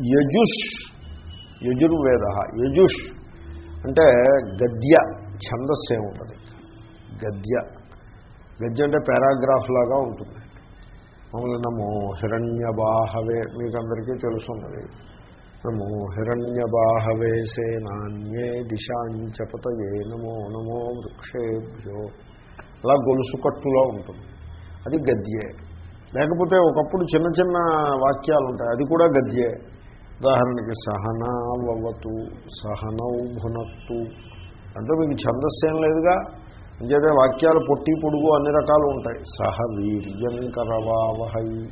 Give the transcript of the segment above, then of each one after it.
యజుష్ యజుర్వేద యజుష్ అంటే గద్య ఛందస్సు ఏముంటుంది? గద్య. గద్య అంటే పారాగ్రాఫ్ లాగా ఉంటుంది. మమ్మల్ని నమో హిరణ్యబాహవే మీకు అందరికీ తెలుసున్నది. నమో హిరణ్యబాహవే సేనాన్యే దిశాంచపతయే నమో నమో వృక్షేభ్యో. అలా గొలుసుకట్టులో ఉంటుంది. అది గద్యే. లేకపోతే ఒకప్పుడు చిన్న చిన్న వాక్యాలు ఉంటాయి అది కూడా గద్యే. ఉదాహరణకి సహనావతు సహనౌ భునత్తు. అంటే మీకు ఛందస్సేం ఏం లేదుగా? అంచేతే వాక్యాలు పొట్టి పొడుగు అన్ని రకాలు ఉంటాయి. సహ వీర్యం కరవావహై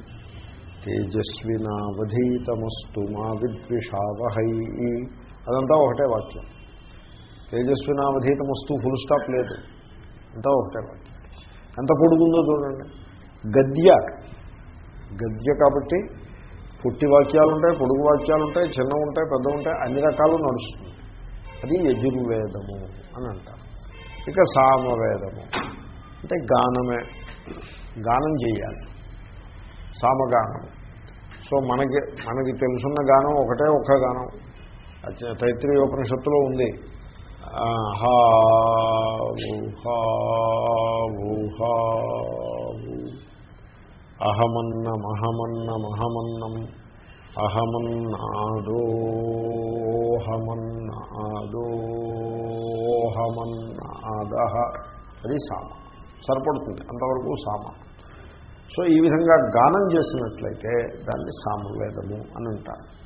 తేజస్వినావధీతమస్తు మా విద్విషావహై. అదంతా ఒకటే వాక్యం. తేజస్వినావధీతమస్తు ఫుల్ స్టాప్ లేదు. అంతా ఒకటే వాక్యం. ఎంత పొడుగుందో చూడండి. గద్య. గద్య కాబట్టి పుట్టి వాక్యాలు ఉంటాయి పొడుగు వాక్యాలు ఉంటాయి చిన్న ఉంటాయి పెద్ద ఉంటాయి అన్ని రకాలు నడుస్తుంది. అది యజుర్వేదము అని అంటారు. ఇక సామవేదము. అంటే గానమే. గానం చేయాలి. సామగానం. సో మనకి మనకి తెలుసున్న గానం ఒకటే ఒక్క గానం. అచ్చ- తైత్రీయోపనిషత్తులో ఉంది. హా ఊహా ఊహా ఊ, హా ఊ. అహమన్నం అది సామ. సరిపడుతుంది. అంతవరకు సామ. సో ఈ విధంగా గానం చేసినట్లయితే దాన్ని సామవేదము అని అంటారు.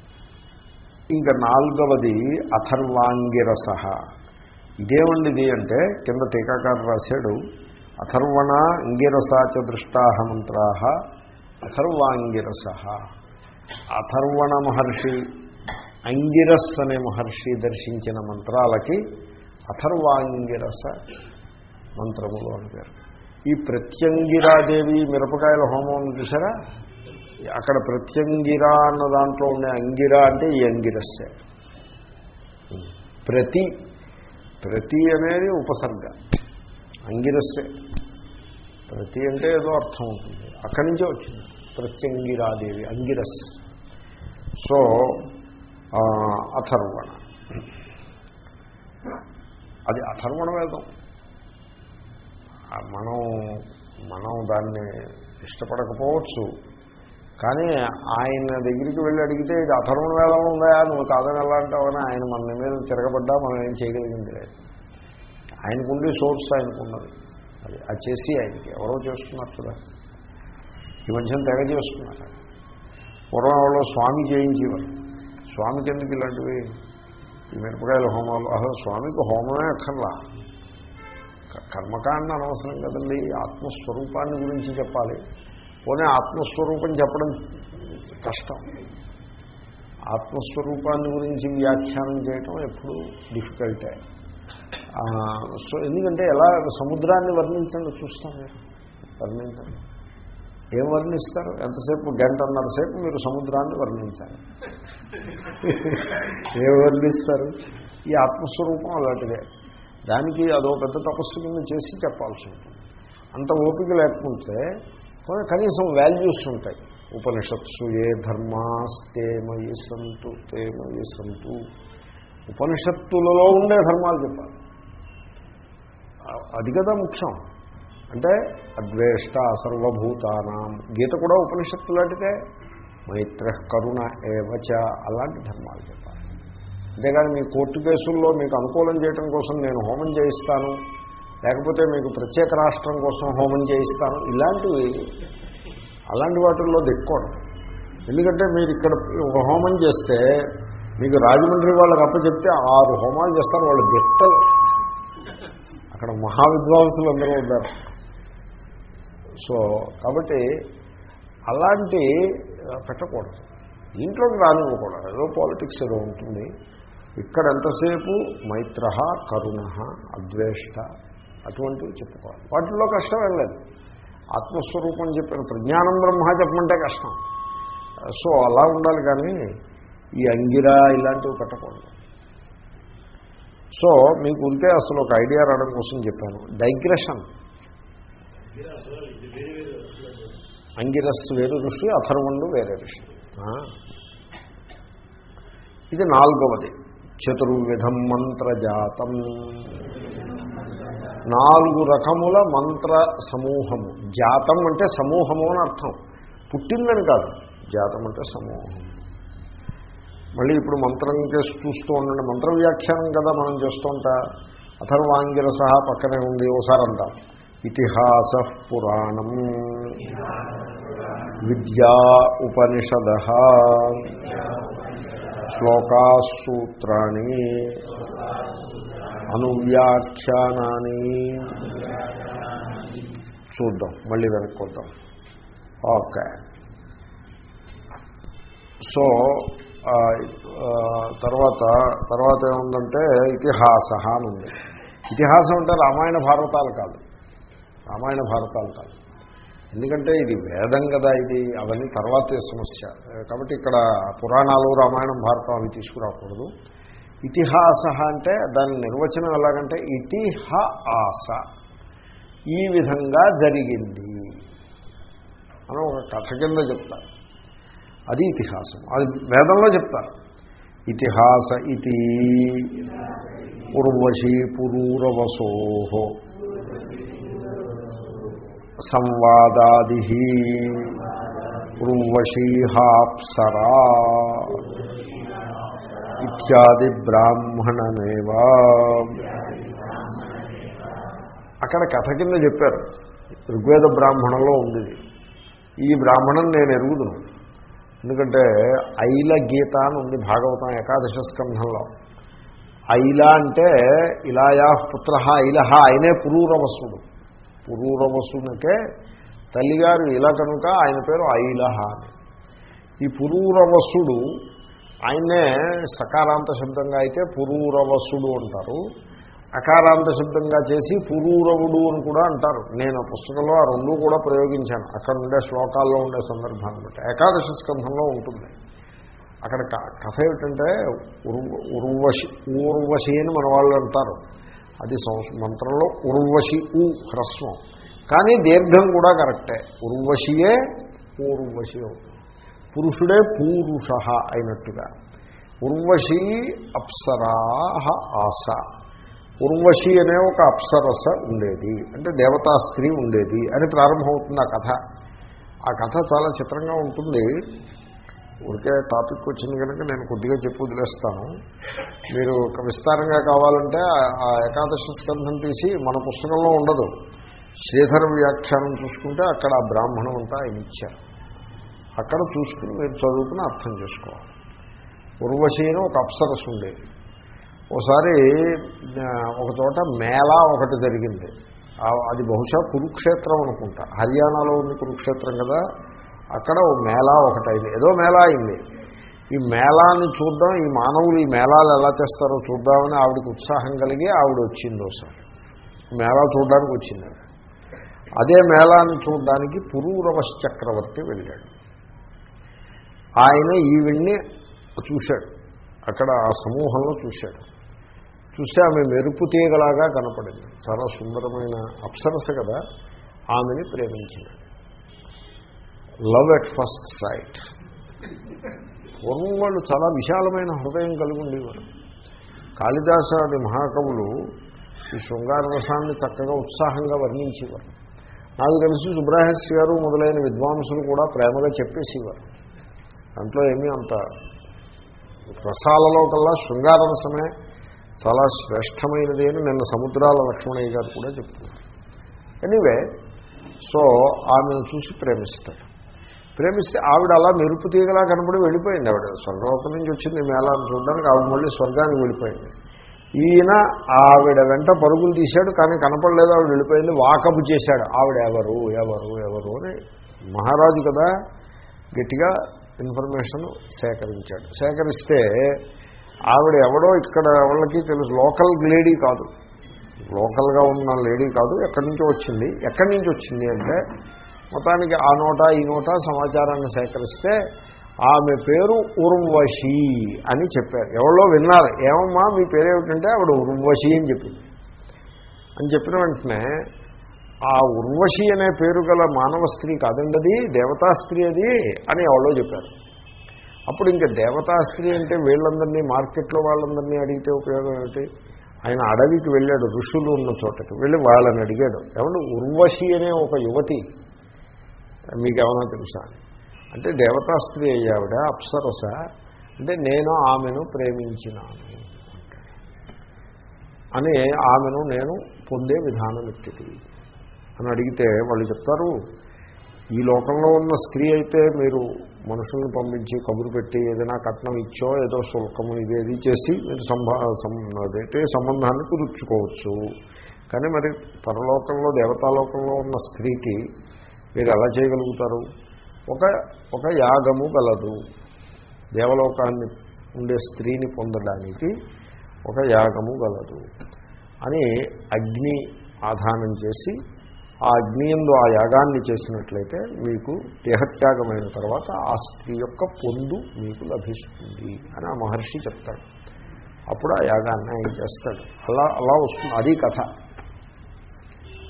ఇంకా నాలుగవది అథర్వాంగిరస. ఇదేమండిది అంటే కింద టీకాకారు రాశాడు అథర్వణ అంగిరసాచ దృష్టా మంత్రా అథర్వాంగిరస. అథర్వణ మహర్షి అంగిరస్ అనే మహర్షి దర్శించిన మంత్రాలకి అథర్వాంగిరస మంత్రములు అని పేరు. ఈ ప్రత్యంగిరాదేవి మిరపకాయల హోమం చూసారా? అక్కడ ప్రత్యంగిరా అన్న దాంట్లో ఉండే అంగిరా అంటే ఈ అంగిరస్సే. ప్రతి ప్రతి అనేది ఉపసర్గ. అంగిరస్సే. ప్రతి అంటే ఏదో అర్థం ఉంటుంది. అక్కడి నుంచే వచ్చింది. ప్రత్యంగిరాదేవి అంగిరస్. సో అథర్వణ. అది అథర్వణ వేదం. మనం మనం దాన్ని ఇష్టపడకపోవచ్చు. కానీ ఆయన దగ్గరికి వెళ్ళి అడిగితే ఇది అథర్వణ వేదం ఉందా? నువ్వు కాదని ఎలా అంటావని ఆయన మన మీద తిరగబడ్డా మనం ఏం చేయగలిగింది? లేదు ఆయనకుండే సోర్స్ ఆయనకున్నది. అది అది చేసి ఆయనకి ఎవరో చేస్తున్నారు కదా ఈ మధ్యన తెగ చేస్తున్నారు. పూర్వం వాళ్ళు స్వామి చేయించేవారు. స్వామికి ఎందుకు ఇలాంటివి? ఈ మిరపకాయల హోమాలు. అసలు స్వామికి హోమమే అక్కర్లా. కర్మకాండ అనవసరం కదండి. ఆత్మస్వరూపాన్ని గురించి చెప్పాలి. పోనీ ఆత్మస్వరూపం చెప్పడం కష్టం. ఆత్మస్వరూపాన్ని గురించి వ్యాఖ్యానం చేయటం ఎప్పుడు డిఫికల్టే. సో ఎందుకంటే ఎలా సముద్రాన్ని వర్ణించండి చూస్తాం మీరు. వర్ణించండి. ఏం వర్ణిస్తారు? ఎంతసేపు? గంటన్నర సేపు మీరు సముద్రాన్ని వర్ణించాలి. ఏం వర్ణిస్తారు? ఈ ఆత్మస్వరూపం అలాంటిదే. దానికి అదో పెద్ద తపస్సు కింద చేసి చెప్పాల్సి ఉంటుంది. అంత ఓపిక లేకుంటే కనీసం వాల్యూస్ ఉంటాయి. ఉపనిషత్సు ఏ ధర్మాస్తే మయి సంతు తే మయి సంతు. ఉపనిషత్తులలో ఉండే ధర్మాలు చెప్పాలి. అది కదా ముఖ్యం. అంటే అద్వేష్ట సర్వభూతానాం. గీత కూడా ఉపనిషత్తు లాంటిదే. మైత్ర కరుణ ఏవచ అలాంటి ధర్మాలు చెప్పాలి. అంతేగాని మీ కోర్టు కేసుల్లో మీకు అనుకూలం చేయడం కోసం నేను హోమం చేయిస్తాను. లేకపోతే మీకు ప్రత్యేక రాష్ట్రం కోసం హోమం చేయిస్తాను. ఇలాంటివి అలాంటి వాటిల్లో దిక్కోవడం ఎందుకంటే మీరు ఇక్కడ ఒక హోమం చేస్తే మీకు రాజమండ్రి వాళ్ళకి అప్ప చెప్తే ఆరు హోమాలు చేస్తారు వాళ్ళు దిట్టలు అక్కడ మహావిద్వాంసులు అందరూ ఉన్నారు. సో కాబట్టి అలాంటి పెట్టకూడదు. దీంట్లోకి రానివ్వకూడదు ఏదో పాలిటిక్స్ ఏదో ఉంటుంది. ఇక్కడ ఎంతసేపు? మైత్ర కరుణ అద్వేష్ట అటువంటివి చెప్పుకోవాలి. వాటిల్లో కష్టం ఏం లేదు. ఆత్మస్వరూపం చెప్పిన ప్రజ్ఞానం బ్రహ్మ చెప్పమంటే కష్టం. సో అలా ఉండాలి కానీ ఈ అంగిరా ఇలాంటివి పెట్టకూడదు. సో మీకు ఉంటే అసలు ఒక ఐడియా రావడం కోసం చెప్పాను. డైగ్రెషన్. అంగిరస్ వేరు ఋషి అథర్వణుడు వేరే ఋషి. ఇది నాలుగవది. చతుర్విధం మంత్రజాతం. నాలుగు రకముల మంత్ర సమూహము. జాతం అంటే సమూహము అని అర్థం. పుట్టిందని కాదు. జాతం అంటే సమూహం మళ్ళీ ఇప్పుడు మంత్రం చేసి చూస్తూ ఉండండి. మంత్ర వ్యాఖ్యానం కదా మనం చేస్తుంటా అథర్వాంగిర సహా పక్కనే ఉంది ఓసారి అంటాం ఇతిహాస పురాణం. విద్యా ఉపనిషద. శ్లోకాసూత్రాన్ని అనువ్యాఖ్యానాన్ని చూద్దాం మళ్ళీ వెనక్కొద్దాం ఓకే. సో తర్వాత తర్వాత ఏముందంటే ఇతిహాస అని ఉంది. ఇతిహాసం అంటే రామాయణ భారతాలు కాదు. రామాయణ భారతాలు కాదు. ఎందుకంటే ఇది వేదం కదా ఇది అవన్నీ తర్వాతే సమస్య. కాబట్టి ఇక్కడ పురాణాలు రామాయణం భారతం అవి తీసుకురాకూడదు. ఇతిహాస అంటే దాని నిర్వచనం ఎలాగంటే ఇతిహ ఆస ఈ విధంగా జరిగింది. అని ఒక కథ కింద చెప్తారు. అది ఇతిహాసం. అది వేదంలో చెప్తారు. ఇతిహాస ఇది ఉర్వశీ పురూరవసో సంవాదాది ఉర్వశీహాప్సరా ఇత్యాది బ్రాహ్మణమేవా. అక్కడ కథ కింద చెప్పారు. ఋగ్వేద బ్రాహ్మణంలో ఉంది ఈ బ్రాహ్మణం నేను ఎరుగుదును. ఎందుకంటే ఐల గీత అని ఉంది భాగవతం ఏకాదశ స్కంధంలో. ఐల అంటే ఇలాయా పుత్ర ఐలహ ఆయనే పురూరవసుడు. పురూరవసునికే తల్లిగారు ఇలా కనుక ఆయన పేరు ఐలహ అని. ఈ పురూరవసుడు ఆయనే సకారాంత శబ్దంగా అయితే పురూరవసుడు అంటారు. అకారాంత శబ్దంగా చేసి పురూరవుడు అని కూడా అంటారు. నేను ఆ పుస్తకంలో ఆ రెండు కూడా ప్రయోగించాను. అక్కడ ఉండే శ్లోకాల్లో ఉండే సందర్భాన్ని బట్టి. ఏకాదశ స్కంధంలో ఉంటుంది. అక్కడ క- కథ ఏమిటంటే ఉర్వశి ఊర్వశి అని మన వాళ్ళు అంటారు. అది మంత్రంలో ఉర్వశి ఊ హ్రస్వం. కానీ దీర్ఘం కూడా కరెక్టే. ఉర్వశియే పూర్వశి అవుతుంది. పురుషుడే పూరుష అయినట్టుగా. ఉర్వశి అప్సరాహ ఆశ ఉర్వశి అనే ఒక అప్సరస ఉండేది. అంటే దేవతా స్త్రీ ఉండేది అని ప్రారంభమవుతుంది ఆ కథ. ఆ కథ చాలా చిత్రంగా ఉంటుంది. ఊరికే టాపిక్ వచ్చింది కనుక నేను కొద్దిగా చెప్పు వదిలేస్తాను. మీరు ఒక విస్తారంగా కావాలంటే ఆ- ఆ ఏకాదశ స్కంధం తీసి మన పుస్తకంలో ఉండదు. శ్రీధర వ్యాఖ్యానం చూసుకుంటే అక్కడ ఆ బ్రాహ్మణం అంతా ఆయన ఇచ్చారు. అక్కడ చూసుకుని మీరు చదువుకుని అర్థం చేసుకోవాలి. ఉర్వశి అని ఒక అప్సరస్ ఉండేది. ఒకసారి ఒక చోట మేళా ఒకటి జరిగింది. అది బహుశా కురుక్షేత్రం అనుకుంటా. హర్యానాలో ఉంది కురుక్షేత్రం కదా. అక్కడ ఓ మేళా ఒకటి అయింది. ఏదో మేళా అయింది. ఈ మేళాన్ని చూద్దాం ఈ మానవులు ఈ మేళాలు ఎలా చేస్తారో చూద్దామని ఆవిడకి ఉత్సాహం కలిగి ఆవిడ వచ్చింది ఒకసారి మేళా చూడడానికి వచ్చింది. అదే మేళాన్ని చూడడానికి పురూరవశ చక్రవర్తి వెళ్ళాడు. ఆయన ఈవిడ్ని చూశాడు. అక్కడ ఆ సమూహంలో చూశాడు. చూస్తే ఆమె మెరుపు తీగలాగా కనపడింది. చాలా సుందరమైన అప్సరస కదా ఆమెని ప్రేమించినాడు లవ్ ఎట్ ఫస్ట్ సైట్ పూర్వం వాళ్ళు చాలా విశాలమైన హృదయం కలిగి ఉండేవారు. కాళిదాసాది మహాకవులు ఈ శృంగార రసాన్ని చక్కగా ఉత్సాహంగా వర్ణించేవారు. నాకు తెలిసి సుబ్రహస్ గారు మొదలైన విద్వాంసులు కూడా ప్రేమగా చెప్పేసేవారు. దాంట్లో ఏమీ అంత రసాలలో కల్లా శృంగార రసమే చాలా శ్రేష్టమైనది అని నిన్న సముద్రాల లక్ష్మణయ్య గారు కూడా చెప్తున్నారు. ఎనీవే సో ఆమెను చూసి ప్రేమిస్తాడు. ప్రేమిస్తే ఆవిడ అలా మెరుపు తీగలా కనపడి వెళ్ళిపోయింది. ఆవిడ స్వర్గలోకం నుంచి వచ్చింది మేళాన్ని చూడడానికి ఆవిడ మళ్ళీ స్వర్గానికి వెళ్ళిపోయింది. ఈయన ఆవిడ వెంట పరుగులు తీశాడు కానీ కనపడలేదు ఆవిడ వెళ్ళిపోయింది వాకపు చేశాడు. ఆవిడ ఎవరు ఎవరు ఎవరు అని మహారాజు కదా గట్టిగా ఇన్ఫర్మేషన్ సేకరించాడు. సేకరిస్తే ఆవిడ ఎవడో ఇక్కడ ఎవరికి తెలుసు. లోకల్ లేడీ కాదు. లోకల్గా ఉన్న లేడీ కాదు. ఎక్కడి నుంచి వచ్చింది? ఎక్కడి నుంచి వచ్చింది అంటే మొత్తానికి ఆ నోట ఈ నోట సమాచారాన్ని సేకరిస్తే ఆమె పేరు ఉర్వశి అని చెప్పారు. ఎవరో విన్నారు. ఏమమ్మా మీ పేరు ఏమిటంటే ఆవిడ ఉర్వశి అని చెప్పింది. అని చెప్పిన వెంటనే ఆ ఉర్వశి అనే పేరు గల మానవ స్త్రీ కాదండి అది దేవతా స్త్రీ అది అని ఎవరో చెప్పారు. అప్పుడు ఇంకా దేవతాశ్రీ అంటే వీళ్ళందరినీ మార్కెట్లో వాళ్ళందరినీ అడిగితే ఉపయోగం ఏమిటి? ఆయన అడవికి వెళ్ళాడు ఋషులు ఉన్న చోటకి వెళ్ళి వాళ్ళని అడిగాడు. ఏమంటే ఉర్వశి అనే ఒక యువతి మీకు తెలుసా? అంటే దేవతాస్త్రీ అయ్యావిడ అప్సరస. అంటే నేను ఆమెను ప్రేమించినాను. అని ఆమెను నేను పొందే విధానం ఎత్తిది అని అడిగితే వాళ్ళు చెప్తారు ఈ లోకంలో ఉన్న స్త్రీ అయితే మీరు మనుషుల్ని పంపించి కబురు పెట్టి ఏదైనా కట్నం ఇచ్చో ఏదో శుల్కము ఇదేది చేసి మీరు సంభా అదైతే సంబంధాన్ని కుదుర్చుకోవచ్చు. కానీ మరి పరలోకంలో దేవతాలోకంలో ఉన్న స్త్రీకి మీరు ఎలా చేయగలుగుతారు? ఒక ఒక యాగము గలదు. దేవలోకాన్ని ఉండే స్త్రీని పొందడానికి ఒక యాగము గలదు. అని అగ్ని ఆధానం చేసి ఆ అగ్నియందు ఆ యాగాన్ని చేసినట్లయితే మీకు దేహత్యాగమైన తర్వాత ఆ స్త్రీ యొక్క పొందు మీకు లభిస్తుంది అని ఆ మహర్షి చెప్తాడు. అప్పుడు ఆ యాగాన్ని ఆయన చేస్తాడు. అలా అలా వస్తుంది. అది కథ.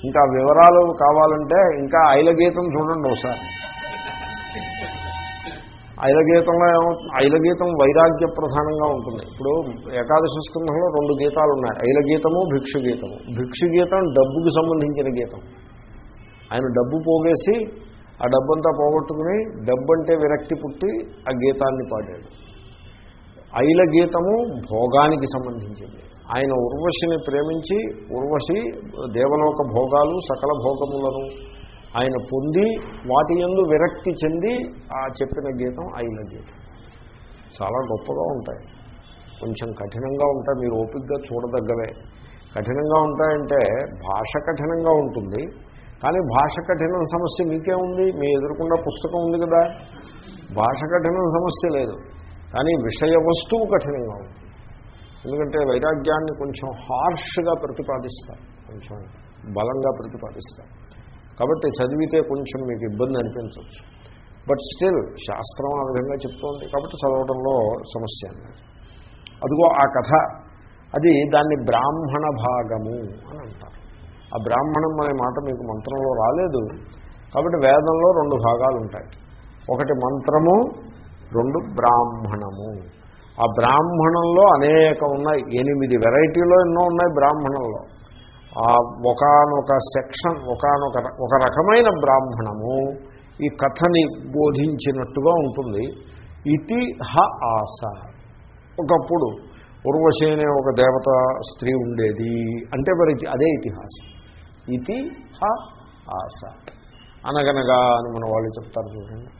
ఇంకా వివరాలు కావాలంటే ఇంకా ఐలగీతం చూడండి ఒకసారి. ఐలగీతంలో ఏమవుతుంది ఐలగీతం వైరాగ్య ప్రధానంగా ఉంటుంది. ఇప్పుడు ఏకాదశి స్కంధంలో రెండు గీతాలు ఉన్నాయి. ఐలగీతము భిక్షు గీతము భిక్షు గీతం డబ్బుకి సంబంధించిన గీతం. ఆయన డబ్బు పోగేసి ఆ డబ్బంతా పోగొట్టుకుని డబ్బు అంటే విరక్తి పుట్టి ఆ గీతాన్ని పాడాడు. ఐల గీతము భోగానికి సంబంధించింది. ఆయన ఉర్వశిని ప్రేమించి ఉర్వశి దేవలోక భోగాలు సకల భోగములను ఆయన పొంది వాటి ఎందు విరక్తి చెంది ఆ చెప్పిన గీతం ఐల గీతం. చాలా గొప్పగా ఉంటాయి. కొంచెం కఠినంగా ఉంటాయి. మీరు ఓపికగా చూడదగ్గవే. కఠినంగా ఉంటాయంటే భాష కఠినంగా ఉంటుంది. కానీ భాష కఠినం సమస్య మీకే ఉంది మీ ఎదురుకుండా పుస్తకం ఉంది కదా. భాష కఠినం సమస్య లేదు కానీ విషయ వస్తువు కఠినంగా ఉంది. ఎందుకంటే వైరాగ్యాన్ని కొంచెం హార్ష్గా ప్రతిపాదిస్తారు కొంచెం బలంగా ప్రతిపాదిస్తారు. కాబట్టి చదివితే కొంచెం మీకు ఇబ్బంది అనిపించవచ్చు. బట్ స్టిల్ శాస్త్రం ఆ విధంగా చెప్తోంది కాబట్టి చదవడంలో సమస్య అన్నది అదిగో ఆ కథ అది దాన్ని బ్రాహ్మణ భాగము అని అంటారు. ఆ బ్రాహ్మణం అనే మాట మీకు మంత్రంలో రాలేదు. కాబట్టి వేదంలో రెండు భాగాలు ఉంటాయి. ఒకటి మంత్రము రెండు బ్రాహ్మణము. ఆ బ్రాహ్మణంలో అనేక ఉన్నాయి. ఎనిమిది వెరైటీలో ఎన్నో ఉన్నాయి బ్రాహ్మణంలో. ఆ ఒకనొక సెక్షన్ ఒకనొక ఒక రకమైన బ్రాహ్మణము ఈ కథని బోధించినట్టుగా ఉంటుంది. ఇతి హ ఆశ ఒకప్పుడు ఉర్వశి అనే ఒక దేవత స్త్రీ ఉండేది. అంటే మరి అదే ఇతిహాసం. ఇది హ ఆశ. అనగనగా అని మన వాళ్ళు చెప్తారు చూడండి.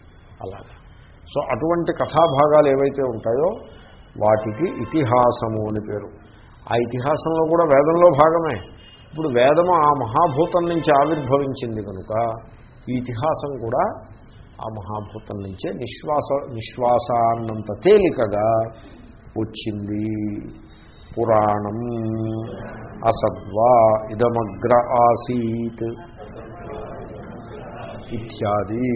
అలాగే. సో అటువంటి కథాభాగాలు ఏవైతే ఉంటాయో వాటికి ఇతిహాసము అని పేరు. ఆ ఇతిహాసంలో కూడా వేదంలో భాగమే. ఇప్పుడు వేదము ఆ మహాభూతం నుంచి ఆవిర్భవించింది కనుక ఈ ఇతిహాసం కూడా ఆ మహాభూతం నుంచే నిశ్వాస నిశ్వాసాన్నంత తేలికగా వచ్చింది. పురాణం అసద్వా ఇదమగ్ర ఆసీత్ ఇత్యాది.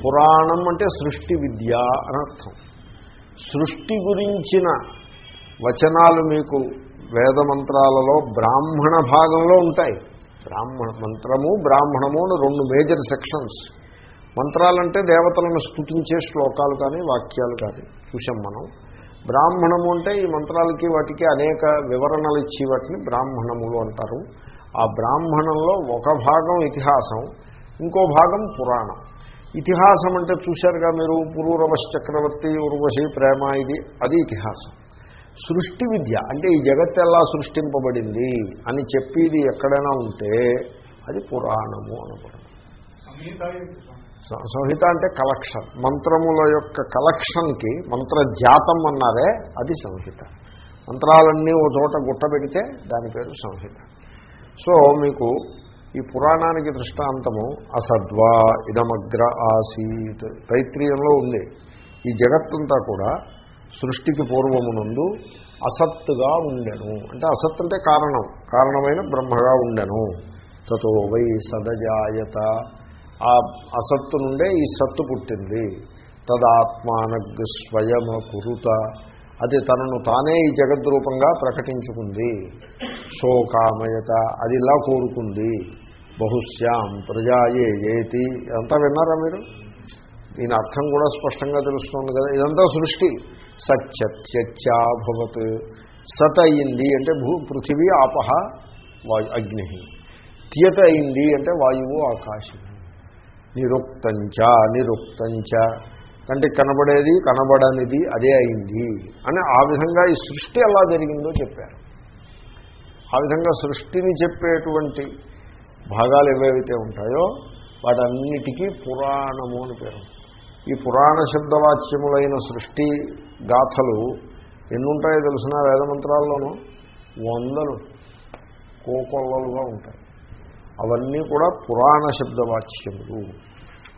పురాణం అంటే సృష్టి విద్య అనర్థం అర్థం. సృష్టి గురించిన వచనాలు మీకు వేదమంత్రాలలో బ్రాహ్మణ భాగంలో ఉంటాయి. బ్రాహ్మణ మంత్రము బ్రాహ్మణము అని రెండు మేజర్ సెక్షన్స్ మంత్రాలంటే దేవతలను స్థుతించే శ్లోకాలు కానీ వాక్యాలు కానీ చూసాం మనం. బ్రాహ్మణము అంటే ఈ మంత్రాలకి వాటికి అనేక వివరణలు ఇచ్చి వాటిని బ్రాహ్మణములు అంటారు. ఆ బ్రాహ్మణంలో ఒక భాగం ఇతిహాసం ఇంకో భాగం పురాణం. ఇతిహాసం అంటే చూశారుగా మీరు పురూరవశ చక్రవర్తి ఉర్వశి ప్రేమ ఇది అది ఇతిహాసం. సృష్టి విద్య అంటే ఈ జగత్ ఎలా సృష్టింపబడింది అని చెప్పేది ఎక్కడైనా ఉంటే అది పురాణము అనబడు సంహిత అంటే కలెక్షన్ మంత్రముల యొక్క కలెక్షన్కి మంత్రజాతం అన్నారే అది సంహిత. మంత్రాలన్నీ ఓ చోట గుట్టబెడితే దాని పేరు సంహిత. సో మీకు ఈ పురాణానికి దృష్టాంతము అసద్వా ఇదమగ్ర ఆసీత్ తైత్రీయంలో ఉంది. ఈ జగత్తంతా కూడా సృష్టికి పూర్వమునందు అసత్తుగా ఉండెను. అంటే అసత్ అంటే కారణం. కారణమైన బ్రహ్మగా ఉండెను. తతో వై సదజాయత ఆ అసత్తు నుండే ఈ సత్తు పుట్టింది. తదాత్మానగ్ స్వయమ కురుత. అది తనను తానే ఈ జగద్రూపంగా ప్రకటించుకుంది. శోకామయత. అది ఇలా కోరుకుంది. బహుశ్యాం ప్రజాయే ఏతి అంతా విన్నారా మీరు? దీని అర్థం కూడా స్పష్టంగా తెలుస్తుంది కదా. ఇదంతా సృష్టి. సత్యత్యత్యాభవత్ సత్ అయింది అంటే భూ పృథివీ ఆపహ వాయు అగ్ని. త్యత అయింది అంటే వాయువు ఆకాశం. నిరుక్తంచ నిరుక్తంచ. కంటికి కనబడేది కనబడనిది అదే అయింది అని ఆ విధంగా ఈ సృష్టి ఎలా జరిగిందో చెప్పారు. ఆ విధంగా సృష్టిని చెప్పేటువంటి భాగాలు ఏవేవైతే ఉంటాయో వాటన్నిటికీ పురాణము అని పేరు. ఈ పురాణ శబ్దవాచ్యములైన సృష్టి గాథలు ఎన్నుంటాయో తెలిసిన వేదమంత్రాల్లోనూ వందలు కోకొల్లలుగా ఉంటాయి. అవన్నీ కూడా పురాణ శబ్దవాచ్యములు.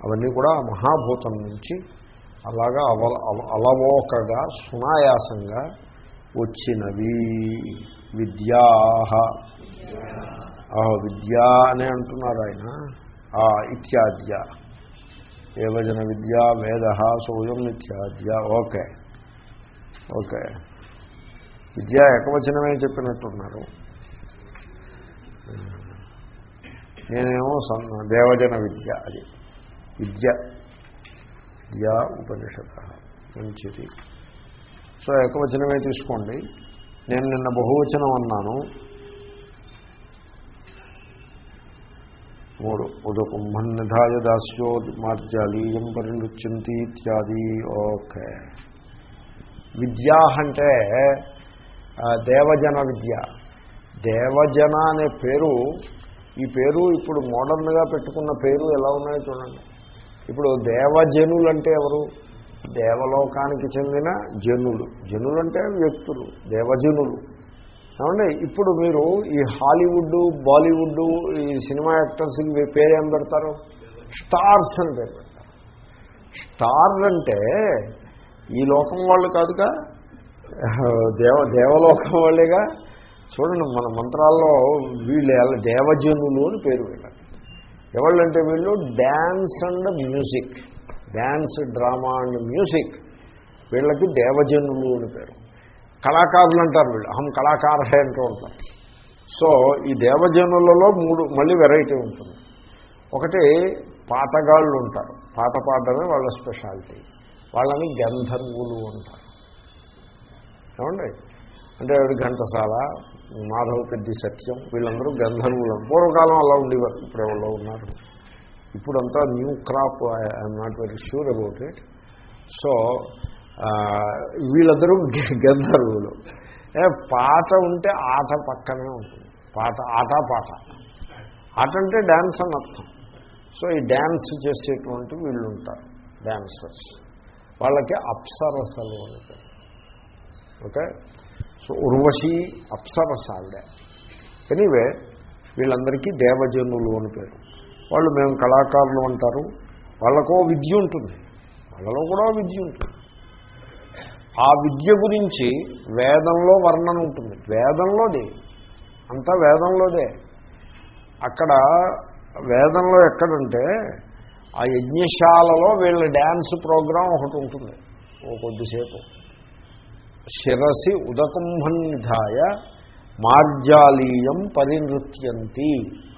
అవన్నీ కూడా మహాభూతం నుంచి అలాగా అవల అవ- అలవోకగా సునాయాసంగా వచ్చినవి. విద్యా విద్యా అనే అంటున్నారు ఆయన. ఆ ఇత్యాద్య. ఏవజన విద్య వేద సోయం ఇత్యాద్య ఓకే. ఓకే. విద్య ఏకవచనమే చెప్పినట్టున్నారు. నేనేమో సన్న దేవజన విద్య అది. విద్య. విద్యా ఉపనిషత్ మంచిది. సో ఏకవచనమే తీసుకోండి. నేను నిన్న బహువచనం అన్నాను. మూడు. ఉదకుంభన్నిధాయ దాస్యో మార్జాలీయం పరినృత్యంతి ఇత్యాది. ఓకే. విద్యా అంటే దేవజన విద్య. దేవజన అనే పేరు ఈ పేరు ఇప్పుడు మోడర్న్గా పెట్టుకున్న పేరు ఎలా ఉన్నాయో చూడండి. ఇప్పుడు దేవజనులు అంటే ఎవరు? దేవలోకానికి చెందిన జనులు. జనులు అంటే వ్యక్తులు దేవజనులు. ఏమండి? ఇప్పుడు మీరు ఈ హాలీవుడ్ బాలీవుడ్ ఈ సినిమా యాక్టర్స్కి పేరు ఏం పెడతారు? స్టార్స్ అని పేరు పెడతారు. స్టార్ అంటే ఈ లోకం వాళ్ళు కాదుగా? దేవ దేవలోకం వాళ్ళేగా? చూడండి మన మంత్రాల్లో వీళ్ళు దేవజనులు అని పేరు వీళ్ళకి ఎవళ్ళంటే వీళ్ళు? Dance and music. Dance drama and music. వీళ్ళకి దేవజనులు అని పేరు. కళాకారులు అంటారు వీళ్ళు. అహం కళాకారే అంటూ ఉంటారు. సో ఈ దేవజనులలో మూడు మళ్ళీ వెరైటీ ఉంటుంది. ఒకటి పాతగాళ్ళు ఉంటారు. పాట పాడడమే వాళ్ళ స్పెషాలిటీ. వాళ్ళని గంధర్వులు అంటారు. ఏమండి? అంటే ఆవిడ ఘంటసాల? మాధవ పెద్ది సత్యం వీళ్ళందరూ గంధర్వులు. పూర్వకాలం అలా ఉండేవారు ఇప్పుడు ఎవరో ఉన్నారు. ఇప్పుడంతా new crop I'm not very sure about it. So వీళ్ళందరూ గంధర్వులు. ఏ, పాట ఉంటే ఆట పక్కనే ఉంటుంది. పాట ఆట పాట. ఆట అంటే డ్యాన్స్ అని అర్థం. సో ఈ డ్యాన్స్ చేసేటువంటి వీళ్ళు ఉంటారు డ్యాన్సర్స్ వాళ్ళకి అప్సరసలు అని ఓకే? సో ఉర్వశి అప్సరస ఆవిడ ఎనీవే వీళ్ళందరికీ దేవజనులు అని పేరు. వాళ్ళు మేము కళాకారులు అంటారు. వాళ్ళకో విద్య ఉంటుంది. వాళ్ళలో కూడా విద్య ఉంటుంది. ఆ విద్య గురించి వేదంలో వర్ణన ఉంటుంది. వేదంలోది. అంతా వేదంలోదే. అక్కడ వేదంలో ఎక్కడంటే ఆ యజ్ఞశాలలో వీళ్ళ డ్యాన్స్ ప్రోగ్రాం ఒకటి ఉంటుంది. ఓ కొద్దిసేపు. శిరసి ఉదకుంభన్నిధాయ మార్జాలీయం పరినృత్యంతి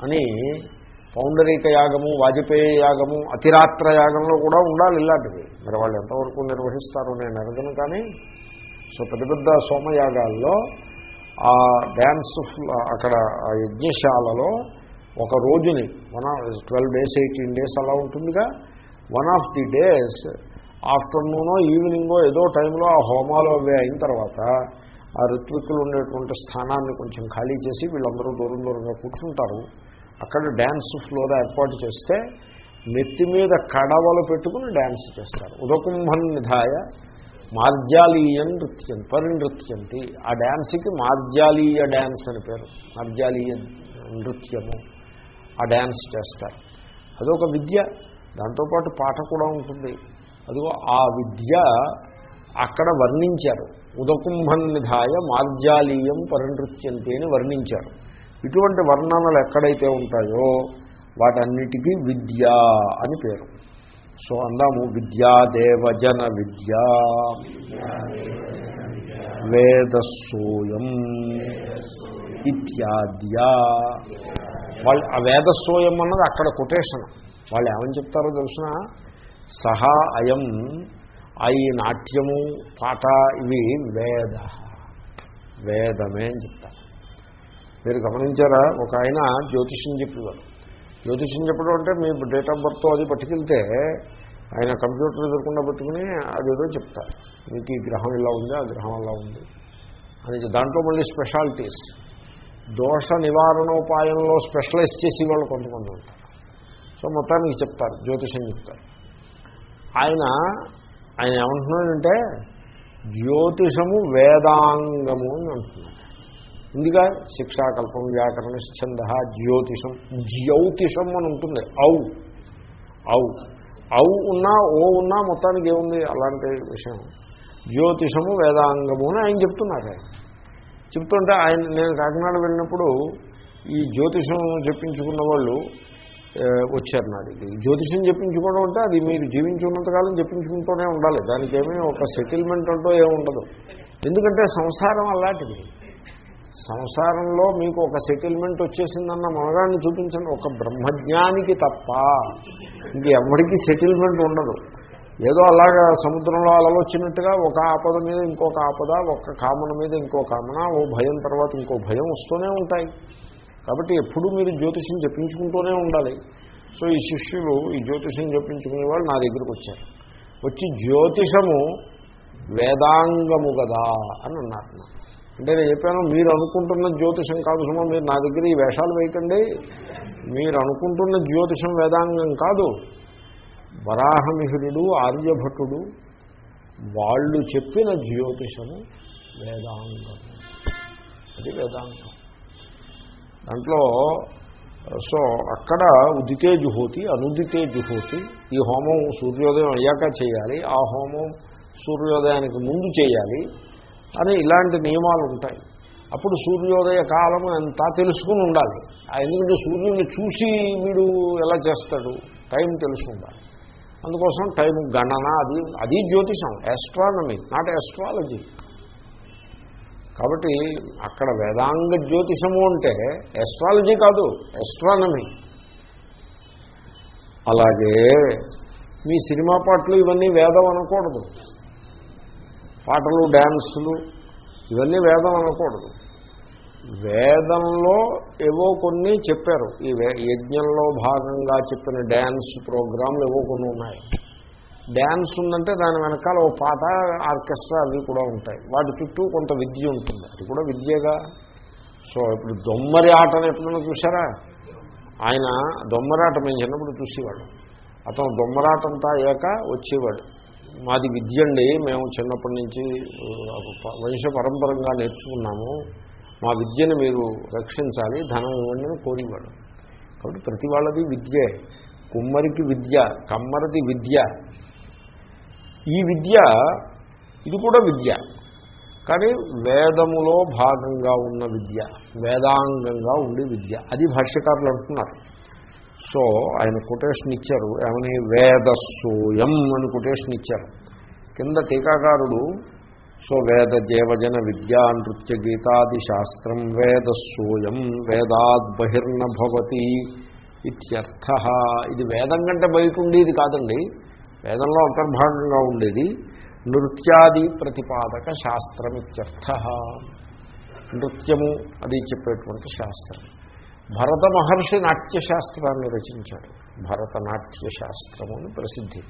అని పౌండరీక యాగము వాజపేయ యాగము అతిరాత్ర యాగంలో కూడా ఉండాలి ఇలాంటివి. మరి వాళ్ళు ఎంతవరకు నిర్వహిస్తారో నేను అడగను కానీ సో పెద్ద పెద్ద సోమయాగాల్లో ఆ డ్యాన్స్ అక్కడ ఆ యజ్ఞశాలలో ఒక రోజుని one twelve days eighteen days అలా ఉంటుందిగా. వన్ ఆఫ్ ది డేస్ ఆఫ్టర్నూనో ఈవినింగో ఏదో టైంలో ఆ హోమాలు అవి అయిన తర్వాత ఆ ఋత్విక్కులు ఉండేటువంటి స్థానాన్ని కొంచెం ఖాళీ చేసి వీళ్ళందరూ దూరం దూరంగా కూర్చుంటారు. అక్కడ డ్యాన్స్ ఫ్లోర్ ఏర్పాటు చేస్తే నెత్తి మీద కడవలు పెట్టుకుని డ్యాన్స్ చేస్తారు. ఉదకుంభన్ నిధాయ మార్జాలీయ నృత్యం పరినృత్యంతి. ఆ డ్యాన్స్కి మార్జాలీయ డ్యాన్స్ అని పేరు. మార్జాలీయ నృత్యము. ఆ డ్యాన్స్ చేస్తారు. అదొక విద్య. దాంతోపాటు పాట కూడా ఉంటుంది. అదిగో ఆ విద్య అక్కడ వర్ణించారు. ఉదకుంభన్నిధాయ మార్జాలీయం పరినృత్యంతి అని వర్ణించారు. ఇటువంటి వర్ణనలు ఎక్కడైతే ఉంటాయో వాటన్నిటికీ విద్య అని పేరు. సో అందాము విద్యాదేవజన విద్య. వేదస్సోయం ఇత్యాద్యా. వాళ్ళు ఆ వేదస్సోయం అన్నది అక్కడ కొటేషన్. వాళ్ళు ఏమని చెప్తారో తెలిసిన సహా అయం ఆ ఈ నాట్యము పాట ఇవి వేద. వేదమే అని చెప్తారు. మీరు గమనించారా? ఒక ఆయన జ్యోతిష్యం చెప్పేవారు. జ్యోతిష్యం చెప్పడం అంటే మీ డేట్ ఆఫ్ బర్త్ అది పట్టుకెళ్తే ఆయన కంప్యూటర్ ఎదురకుండా పెట్టుకుని అదేదో చెప్తారు. మీకు ఈ గ్రహం ఇలా ఉంది ఆ గ్రహం అలా ఉంది అని దాంట్లో మళ్ళీ స్పెషాలిటీస్. దోష నివారణోపాయంలో స్పెషలైజ్ చేసి వాళ్ళు కొంతమంది ఉంటారు. సో మొత్తానికి చెప్తారు జ్యోతిషం చెప్తారు. ఆయన ఆయన ఏమంటున్నాడంటే జ్యోతిషము వేదాంగము అని అంటున్నాడు. ఇందుగా శిక్షాకల్పం వ్యాకరణ ఛంద జ్యోతిషం జ్యోతిషం అని ఉంటుంది. ఔ. ఔ. ఔ ఉన్నా ఓ ఉన్నా మొత్తానికి ఏముంది? అలాంటి విషయం. జ్యోతిషము వేదాంగము అని ఆయన చెప్తున్నారు. ఆయన చెప్తుంటే ఆయన నేను కాకినాడ వెళ్ళినప్పుడు ఈ జ్యోతిషం చెప్పించుకున్న వాళ్ళు వచ్చారు నా దగ్గర జ్యోతిషం చెప్పించుకోవడం అంటే అది మీరు జీవించున్నంతకాలం చెప్పించుకుంటూనే ఉండాలి. దానికి ఏమీ ఒక సెటిల్మెంట్ అంటూ ఏముండదు ఉండదు. ఎందుకంటే సంసారం అలాంటిది. సంసారంలో మీకు ఒక సెటిల్మెంట్ వచ్చేసిందన్న మనగాన్ని చూపించండి. ఒక బ్రహ్మజ్ఞానికి తప్ప ఇంక ఎవరికి సెటిల్మెంట్ ఉండదు. ఏదో అలాగా సముద్రంలో అలలు వచ్చినట్టుగా ఒక ఆపద మీద ఇంకొక ఆపద ఒక కామన మీద ఇంకో కామన ఓ భయం తర్వాత ఇంకో భయం వస్తూనే ఉంటాయి. కాబట్టి ఎప్పుడూ మీరు జ్యోతిషం చెప్పించుకుంటూనే ఉండాలి. సో ఈ శిష్యులు ఈ జ్యోతిషం చెప్పించుకునే వాళ్ళు నా దగ్గరికి వచ్చారు. వచ్చి జ్యోతిషము వేదాంగము కదా అని అన్నారు నాకు. అంటే నేను చెప్పాను మీరు అనుకుంటున్న జ్యోతిషం కాదు సుమా మీరు నా దగ్గర ఈ వేషాలు వేయకండి. మీరు అనుకుంటున్న జ్యోతిషం వేదాంగం కాదు. వరాహమిహిరుడు ఆర్యభటుడు వాళ్ళు చెప్పిన జ్యోతిషము వేదాంగం అది వేదాంగం. దాంట్లో సో అక్కడ ఉదితే జుహోతి అనుదితే జుహోతి ఈ హోమం సూర్యోదయం అయ్యాక చేయాలి ఆ హోమం సూర్యోదయానికి ముందు చేయాలి అని ఇలాంటి నియమాలు ఉంటాయి అప్పుడు సూర్యోదయ కాలం ఎంత తెలుసుకుని ఉండాలి. ఆ ఎందుకంటే సూర్యుడిని చూసి వీడు ఎలా చేస్తాడు? టైం తెలుసు ఉండాలి. అందుకోసం టైం గణన అది అది జ్యోతిషం ఆస్ట్రానమీ నాట్ ఆస్ట్రాలజీ కాబట్టి అక్కడ వేదాంగ జ్యోతిషము అంటే ఎస్ట్రాలజీ కాదు ఎస్ట్రానమీ అలాగే మీ సినిమా పాటలు ఇవన్నీ వేదం అనకూడదు. పాటలు డ్యాన్సులు ఇవన్నీ వేదం అనకూడదు. వేదంలో ఏవో కొన్ని చెప్పారు. ఈ యజ్ఞంలో భాగంగా చెప్పిన డ్యాన్స్ ప్రోగ్రాంలు ఏవో కొన్ని ఉన్నాయి. డ్యాన్స్ ఉందంటే దాని వెనకాల ఓ పాట ఆర్కెస్ట్రా అవి కూడా ఉంటాయి. వాటి చుట్టూ కొంత విద్య ఉంటుంది. అది కూడా విద్యగా. సో ఇప్పుడు దొమ్మరి ఆటను ఎప్పుడైనా చూసారా ఆయన దొమ్మరాట మేము చిన్నప్పుడు చూసేవాడు. అతను దొమ్మరాటంతా అయ్యాక వచ్చేవాడు. మాది విద్య అండి. మేము చిన్నప్పటి నుంచి వంశ పరంపరంగా నేర్చుకున్నాము. మా విద్యను మీరు రక్షించాలి ధనం ఇవ్వండి అని కోరేవాడు. కాబట్టి ప్రతి వాళ్ళది విద్యే. కుమ్మరికి విద్య కమ్మరిది విద్య. ఈ విద్య ఇది కూడా విద్య. కానీ వేదములో భాగంగా ఉన్న విద్య వేదాంగంగా ఉండే విద్య అది భాష్యకారులు అంటున్నారు. సో ఆయన కొటేషన్ ఇచ్చారు. ఏమని? వేదస్సూయం అని కొటేషన్ ఇచ్చారు. కింద టీకాకారుడు సో వేద దేవజన విద్యా నృత్య గీతాది శాస్త్రం వేదస్సూయం వేదాద్ బహిర్న ఇత్యర్థ. ఇది వేదం కంటే బయట ఉండేది కాదండి. వేదంలో అంతర్భాగంగా ఉండేది నృత్యాది ప్రతిపాదక శాస్త్రం ఇత్యర్థ. నృత్యము అది చెప్పేటువంటి శాస్త్రం. భరత మహర్షి నాట్యశాస్త్రాన్ని రచించాడు. భరతనాట్య శాస్త్రము అని ప్రసిద్ధి.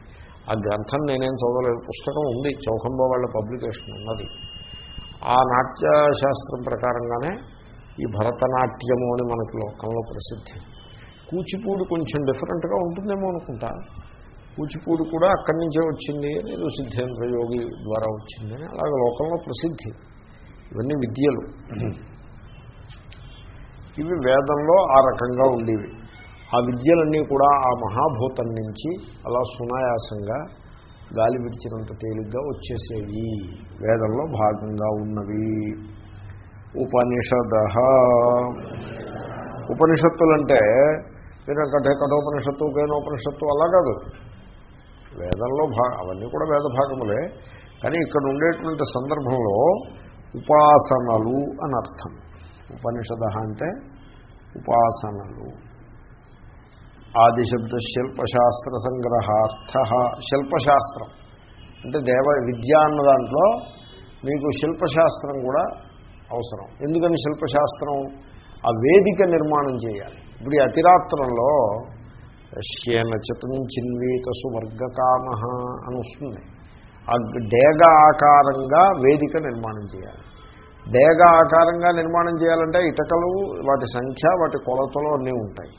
ఆ గ్రంథం నేనేం చదవలేదు పుస్తకం ఉంది చౌకంబ వాళ్ళ పబ్లికేషన్ ఉన్నది. ఆ నాట్యశాస్త్రం ప్రకారంగానే ఈ భరతనాట్యము అని మనకు లోకంలో ప్రసిద్ధి. కూచిపూడి కొంచెం డిఫరెంట్గా ఉంటుందేమో అనుకుంటా. కూచిపూడి కూడా అక్కడి నుంచే వచ్చింది అని సిద్ధేంద్ర యోగి ద్వారా వచ్చింది అలాగే లోకంలో ప్రసిద్ధి. ఇవన్నీ విద్యలు. ఇవి వేదంలో ఆ రకంగా ఉండేవి. ఆ విద్యలన్నీ కూడా ఆ మహాభూతం నుంచి అలా సునాయాసంగా గాలి విడిచినంత తేలిగ్గా వచ్చేసేవి. వేదంలో భాగంగా ఉన్నవి. ఉపనిషద. ఉపనిషత్తులంటే మీరు కఠ కఠోపనిషత్తు కేనోపనిషత్తు అలా కాదు. వేదంలో భా అవన్నీ కూడా వేద భాగములే కానీ ఇక్కడ ఉండేటువంటి సందర్భంలో ఉపాసనలు అని అర్థం ఉపనిషద అంటే ఉపాసనలు. ఆదిశబ్ద శిల్పశాస్త్ర సంగ్రహార్థ శిల్పశాస్త్రం. అంటే దేవ విద్య అన్న దాంట్లో మీకు శిల్పశాస్త్రం కూడా అవసరం. ఎందుకని శిల్పశాస్త్రం? ఆ వేదిక నిర్మాణం చేయాలి. ఇప్పుడు ఈ అతిరాత్రంలో శ్యేన చతుం చిన్వీత సువర్గకామ అని వస్తుంది. ఆ డేగ ఆకారంగా వేదిక నిర్మాణం చేయాలి. డేగ ఆకారంగా నిర్మాణం చేయాలంటే ఇటకలు వాటి సంఖ్య వాటి కొలతలు అన్నీ ఉంటాయి.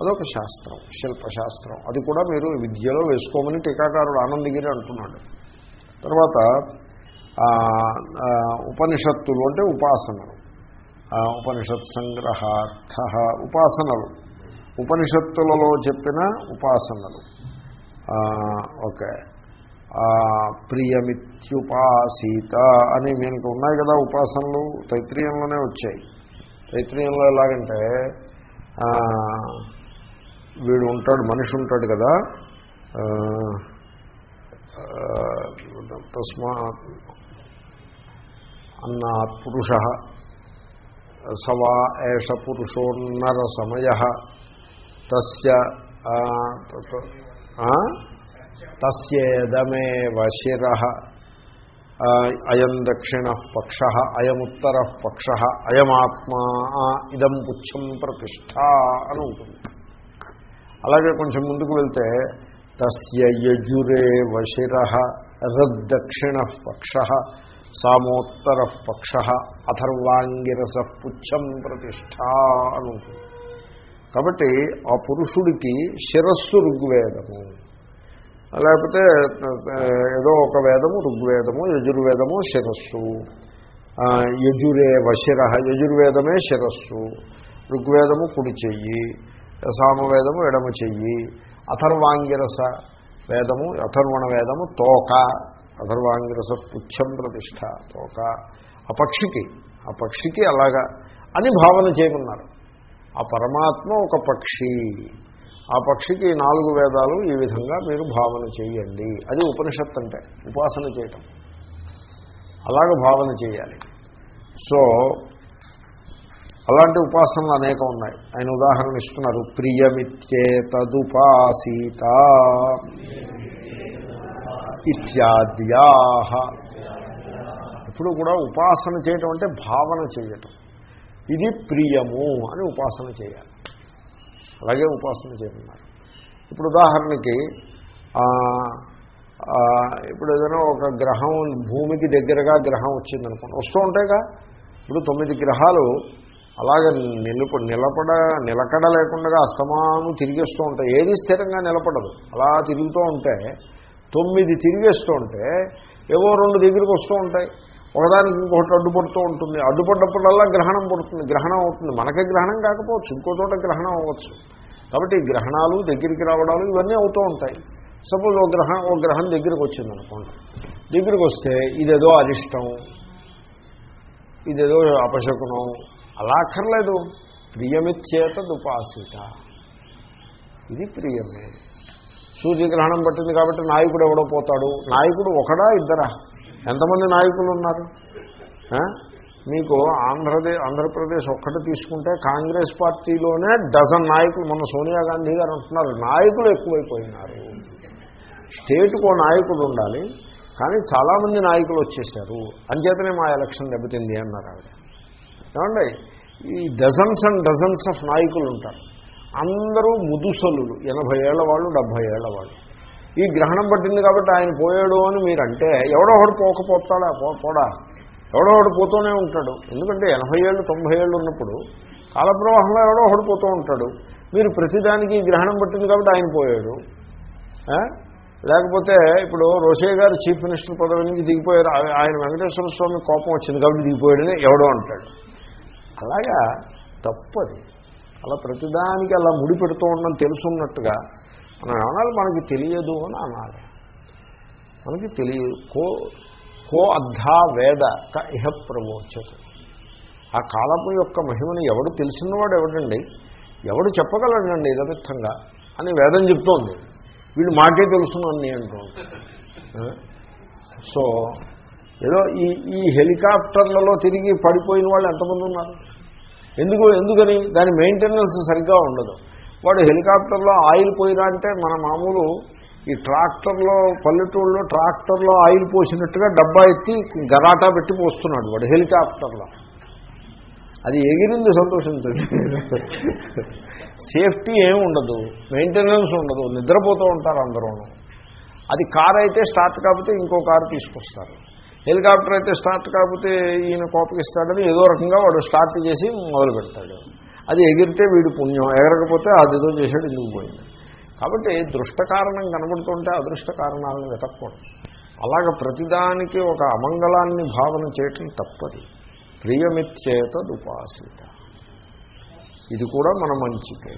అదొక శాస్త్రం శిల్పశాస్త్రం. అది కూడా మీరు విద్యలో వేసుకోమని టీకాకారుడు ఆనందగిరి అంటున్నాడు. తర్వాత ఉపనిషత్తులు అంటే ఉపాసనలు. ఉపనిషత్ సంగ్రహార్థ ఉపాసనలు. ఉపనిషత్తులలో చెప్పిన ఉపాసనలు. ఓకే. ప్రియమిత్యుపాసీత అని మీకు ఉన్నాయి కదా ఉపాసనలు తైత్రీయంలోనే వచ్చాయి. తైత్రీయంలో ఎలాగంటే వీడు ఉంటాడు మనిషి ఉంటాడు కదా తస్మా అన్న పురుష సవా ఏష పురుషోన్నర సమయ తస్య ఆ, తస్యేదమేవ శిర. అయం దక్షిణ పక్ష అయముత్తర పక్ష అయమాత్మా ఇదం పుచ్చం ప్రతిష్ట అని ఉంటుంది. అలాగే కొంచెం ముందుకు వెళ్తే తస్య యజురే వశిర రద్దక్షిణ పక్ష సామోత్తర పక్ష అథర్వాంగిరస పుచ్చం ప్రతిష్ట అని ఉంటుంది. కాబట్టి ఆ పురుషుడికి శిరస్సు ఋగ్వేదము. లేకపోతే ఏదో ఒక వేదము ఋగ్వేదము యజుర్వేదము శిరస్సు. యజురే వశిర యజుర్వేదమే శిరస్సు. ఋగ్వేదము కుడి చెయ్యి సామవేదము ఎడమ చెయ్యి అథర్వాంగిరస వేదము అథర్వణ వేదము తోక అథర్వాంగిరస పుచ్చం ప్రతిష్ట తోక. ఆ పక్షికి ఆ పక్షికి అలాగా అని భావన చేయమన్నారు. ఆ పరమాత్మ ఒక పక్షి. ఆ పక్షికి నాలుగు వేదాలు ఈ విధంగా మీరు భావన చేయండి. అది ఉపనిషత్తు అంటే ఉపాసన చేయటం. అలాగ భావన చేయాలి. సో అలాంటి ఉపాసనలు అనేకం ఉన్నాయి. ఆయన ఉదాహరణ ఇస్తున్నారు. ప్రియమిత్యే తదుపాసీత ఇత్యాద్యా ఇప్పుడు కూడా ఉపాసన చేయటం అంటే భావన చేయటం. ఇది ప్రియము అని ఉపాసన చేయాలి. అలాగే ఉపాసన చేయమన్నారు ఇప్పుడు ఉదాహరణకి ఇప్పుడు ఏదైనా ఒక గ్రహం భూమికి దగ్గరగా గ్రహం వచ్చిందనుకోండి వస్తూ ఉంటాయిగా. ఇప్పుడు తొమ్మిది గ్రహాలు అలాగ నిలుపు నిలబడ నిలకడ లేకుండా అస్తమాను తిరిగేస్తూ ఉంటాయి. ఏది స్థిరంగా నిలబడదు అలా తిరుగుతూ ఉంటే తొమ్మిది తిరిగేస్తూ ఉంటే ఏవో రెండు దగ్గరికి వస్తూ ఉంటాయి. ఒకదానికి ఇంకొకటి అడ్డుపడుతూ ఉంటుంది. అడ్డుపడ్డప్పుడల్లా గ్రహణం పడుతుంది. గ్రహణం అవుతుంది. మనకే గ్రహణం కాకపోవచ్చు. ఇంకో చోట గ్రహణం అవ్వచ్చు. కాబట్టి గ్రహణాలు దగ్గరికి రావడాలు ఇవన్నీ అవుతూ ఉంటాయి. సపోజ్ ఓ గ్రహం ఓ గ్రహం దగ్గరికి వచ్చింది అనుకోండి. దగ్గరికి వస్తే ఇదేదో అరిష్టం ఇదేదో అపశకునం. అలా అక్కర్లేదు. ప్రియమిచ్చేత దుపాసిత. ఇది ప్రియమే. సూర్యగ్రహణం పట్టింది కాబట్టి నాయకుడు ఎవడో పోతాడు. నాయకుడు ఒకడా ఇద్దరా? ఎంతమంది నాయకులు ఉన్నారు మీకు ఆంధ్రదే ఆంధ్రప్రదేశ్ ఒక్కటి తీసుకుంటే కాంగ్రెస్ పార్టీలోనే డజన్ నాయకులు మన సోనియా గాంధీ గారు అంటున్నారు నాయకులు ఎక్కువైపోయినారు. స్టేట్కు నాయకుడు ఉండాలి కానీ చాలామంది నాయకులు వచ్చేసారు. అంచేతనే మా ఎలక్షన్ దెబ్బతింది అన్నారు ఆవిడ. ఏమండి? ఈ డజన్స్ అండ్ డజన్స్ ఆఫ్ నాయకులు ఉంటారు. అందరూ ముదుసలు ఎనభై ఏళ్ళ వాళ్ళు డెబ్భై ఏళ్ళ వాళ్ళు. ఈ గ్రహణం పట్టింది కాబట్టి ఆయన పోయాడు అని మీరంటే ఎవడో ఒకడు పోకపోతాడా? పో పోడా. ఎవడో ఒకడు పోతూనే ఉంటాడు. ఎందుకంటే ఎనభై ఏళ్ళు తొంభై ఏళ్ళు ఉన్నప్పుడు కాలప్రవాహంలో ఎవడో ఒకడు పోతూ ఉంటాడు. మీరు ప్రతిదానికి గ్రహణం పట్టింది కాబట్టి ఆయన పోయాడు. లేకపోతే ఇప్పుడు రోషే గారు చీఫ్ మినిస్టర్ పదవి నుంచి దిగిపోయారు. ఆయన వెంకటేశ్వర స్వామి కోపం వచ్చింది కాబట్టి దిగిపోయాడని ఎవడో అంటాడు. అలాగా తప్పది. అలా ప్రతిదానికి అలా ముడి పెడుతూ ఉండడం తెలుసున్నట్టుగా మనం ఏమనాలి? మనకి తెలియదు అని అనాలి. మనకి తెలియదు. కో కో అద్ధా వేద క ఇహ ప్రమోచదు ఆ కాలపు యొక్క మహిమని ఎవడు తెలిసినవాడు ఎవడండి? ఎవడు చెప్పగలడండి ఇదమిత్తంగా అని వేదం చెప్తోంది. వీళ్ళు మాకే తెలుసునని అంటోంది సో ఏదో ఈ ఈ హెలికాప్టర్లలో తిరిగి పడిపోయిన వాళ్ళు ఎంతమంది ఉన్నారు? ఎందుకు ఎందుకని? దాని మెయింటెనెన్స్ సరిగ్గా ఉండదు. వాడు హెలికాప్టర్లో ఆయిల్ పోయినా అంటే మన మామూలు ఈ ట్రాక్టర్లో పల్లెటూళ్ళలో ట్రాక్టర్లో ఆయిల్ పోసినట్టుగా డబ్బా ఎత్తి గరాటా పెట్టి పోస్తున్నాడు వాడు హెలికాప్టర్లో. అది ఎగిరింది సంతోషించండి సేఫ్టీ ఏమి ఉండదు మెయింటెనెన్స్ ఉండదు నిద్రపోతూ ఉంటారు అందరూ అది కార్ అయితే స్టార్ట్ కాకపోతే ఇంకో కారు తీసుకొస్తారు. హెలికాప్టర్ అయితే స్టార్ట్ కాకపోతే ఈయన కోపకిస్తాడని ఏదో రకంగా వాడు స్టార్ట్ చేసి మొదలు పెడతాడు అది ఎగిరితే వీడి పుణ్యం ఎగరకపోతే అది ఏదో చేశాడు ఇందుకు పోయింది. కాబట్టి దృష్ట కారణం కనబడుతుంటే అదృష్ట కారణాలను వెతకూడదు అలాగ ప్రతిదానికి ఒక అమంగళాన్ని భావన చేయటం తప్పది. ప్రియమిత్యేత దుపాసిత. ఇది కూడా మన మంచికే.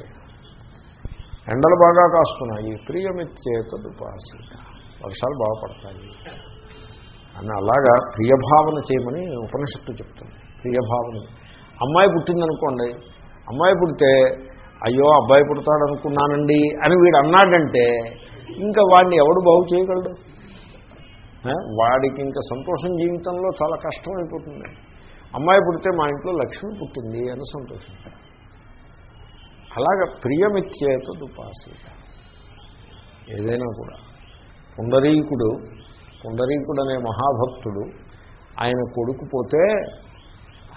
ఎండలు బాగా కాస్తున్నాయి ప్రియమిత్యేత దుపాసిత. వర్షాలు బాగా పడతాయి. అని అలాగా ప్రియభావన చేయమని ఉపనిషత్తు చెప్తుంది. ప్రియభావన. అమ్మాయి పుట్టిందనుకోండి అమ్మాయి పుడితే అయ్యో అబ్బాయి పుడతాడు అనుకున్నానండి అని వీడు అన్నాడంటే ఇంకా వాడిని ఎవడు బాగు చేయగలడు? వాడికి ఇంకా సంతోషం జీవితంలో చాలా కష్టం అయిపోతుంది అమ్మాయి పుడితే మా ఇంట్లో లక్ష్మి పుట్టింది అని సంతోషించారు అలాగ ప్రియమిత్యేత ఉపాసీత ఏదైనా కూడా. పుండరీకుడు పుండరీకుడు అనే మహాభక్తుడు ఆయన కొడుకు పోతే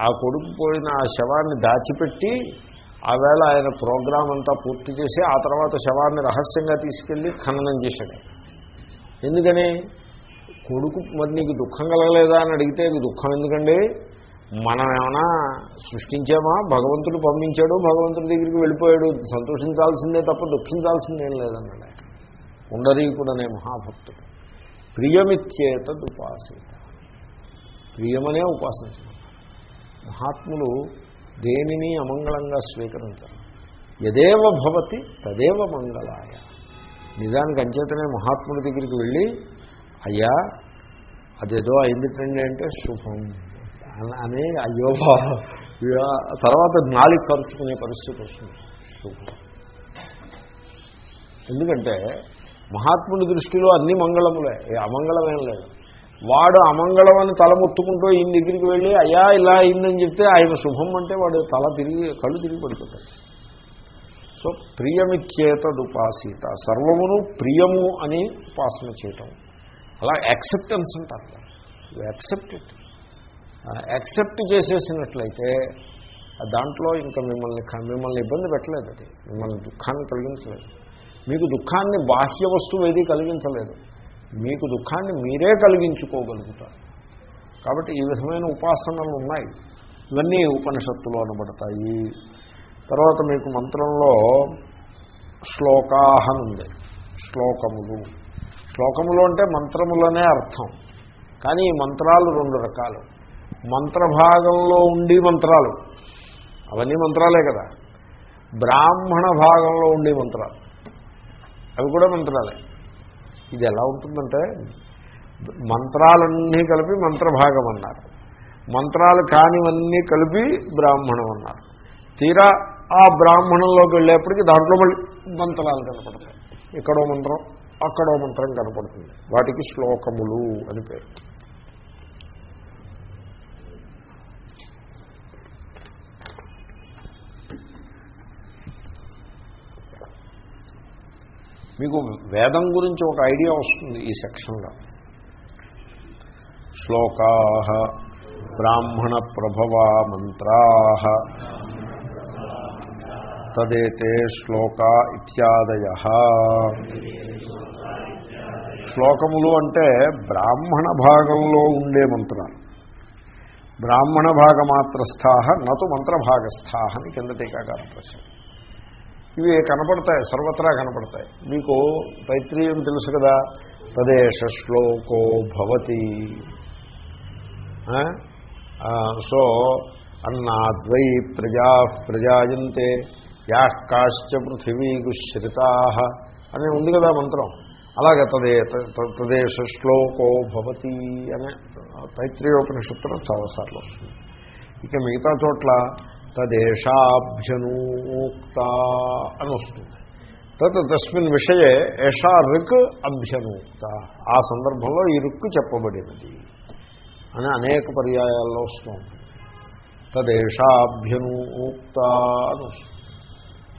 ఆ కొడుకు పోయిన ఆ శవాన్ని దాచిపెట్టి ఆవేళ ఆయన ప్రోగ్రాం అంతా పూర్తి చేసి ఆ తర్వాత శవాన్ని రహస్యంగా తీసుకెళ్ళి ఖననం చేశాడు. ఎందుకని? కొడుకు మరి నీకు దుఃఖం కలగలేదా అని అడిగితే దుఃఖం ఎందుకండి? మనం ఏమైనా సృష్టించామా? భగవంతుడు పంపించాడు భగవంతుడి దగ్గరికి వెళ్ళిపోయాడు. సంతోషించాల్సిందే తప్ప దుఃఖించాల్సిందేం లేదన్నాడు. పుండరీకుడు మహాభక్తుడు. ప్రియమిత్యేత ఉపాసిత ప్రియమనే ఉపాసించడం మహాత్ములు దేనిని అమంగళంగా స్వీకరించరు. యదేవ భవతి తదేవ మంగళాయ. నిజానికి అంచేతనే మహాత్ముడి దగ్గరికి వెళ్ళి అయ్యా అదేదో అయిందిటండి అంటే శుభం. అని అయ్యో తర్వాత నాలుగు ఖర్చుకునే పరిస్థితి వస్తుంది. శుభం. ఎందుకంటే మహాత్ముడి దృష్టిలో అన్ని మంగళములే. ఏ అమంగళమేం లేదు. వాడు అమంగళం అని తలముట్టుకుంటూ ఈయన దగ్గరికి వెళ్ళి అయ్యా ఇలా అయిందని చెప్తే ఆయన శుభం అంటే వాడు తల తిరిగి కళ్ళు తిరిగి పడిపోతాడు. సో ప్రియమిత్యేతదుపాసీత సర్వమును ప్రియము అని ఉపాసన చేయటం. అలా యాక్సెప్టెన్స్ అంటారు. యాక్సెప్ట్ ఇట్ యాక్సెప్ట్ చేసేసినట్లయితే దాంట్లో ఇంకా మిమ్మల్ని మిమ్మల్ని ఇబ్బంది పెట్టలేదు అది. మిమ్మల్ని దుఃఖాన్ని కలిగించలేదు. మీకు దుఃఖాన్ని బాహ్య వస్తువు ఏది కలిగించలేదు. మీకు దుఃఖాన్ని మీరే కలిగించుకోగలుగుతారు. కాబట్టి ఈ విధమైన ఉపాసనలు ఉన్నాయి. ఇవన్నీ ఉపనిషత్తులు అనబడతాయి. తర్వాత మీకు మంత్రంలో శ్లోకాహన్ ఉంది. శ్లోకములు. శ్లోకములు అంటే మంత్రములనే అర్థం. కానీ ఈ మంత్రాలు రెండు రకాలు. మంత్రభాగంలో ఉండి మంత్రాలు. అవన్నీ మంత్రాలే కదా. బ్రాహ్మణ భాగంలో ఉండే మంత్రాలు. అవి కూడా మంత్రాలే. ఇది ఎలా ఉంటుందంటే మంత్రాలన్నీ కలిపి మంత్రభాగం అన్నారు. మంత్రాలు కానివన్నీ కలిపి బ్రాహ్మణం అన్నారు. తీరా ఆ బ్రాహ్మణంలోకి వెళ్ళేప్పటికీ దాంట్లో మళ్ళీ మంత్రాలు కనపడతాయి. ఇక్కడో మంత్రం అక్కడో మంత్రం కనపడుతుంది. వాటికి శ్లోకములు అని పేరు. మీకు వేదం గురించి ఒక ఐడియా వస్తుంది ఈ సెక్షన్లో. శ్లోకా బ్రాహ్మణ ప్రభవా మంత్రా తదేతే శ్లోకా ఇత్యాదయ. శ్లోకములు అంటే బ్రాహ్మణ భాగంలో ఉండే మంత్రాలు. బ్రాహ్మణ భాగమాత్రస్థా నటు మంత్రభాగస్థా అని కింద టీకాకారం ప్రశ్న ఇవి కనపడతాయి సర్వత్రా కనపడతాయి. మీకు తైత్రీయం తెలుసు కదా? తదేశ శ్లోకో భవతి. సో అన్నాద్వై ప్రజా ప్రజాయంతే యా కాశ్చ పృథివీగుశ్రితా అని ఉంది కదా మంత్రం. అలాగే తదే తదేశ శ్లోకో భవతి అనే తైత్రీయోపనిషత్తులో చాలాసార్లు వస్తుంది. ఇక మిగతా చోట్ల తదేషాభ్యనూక్త అని వస్తుంది. తత్ తస్మిన్ విషయే ఏషా రుక్ అభ్యనూక్త. ఆ సందర్భంలో ఈ రుక్కు చెప్పబడినది అని అనేక పర్యాయాల్లో వస్తుంది. తదేషాభ్యనూక్త అని వస్తుంది.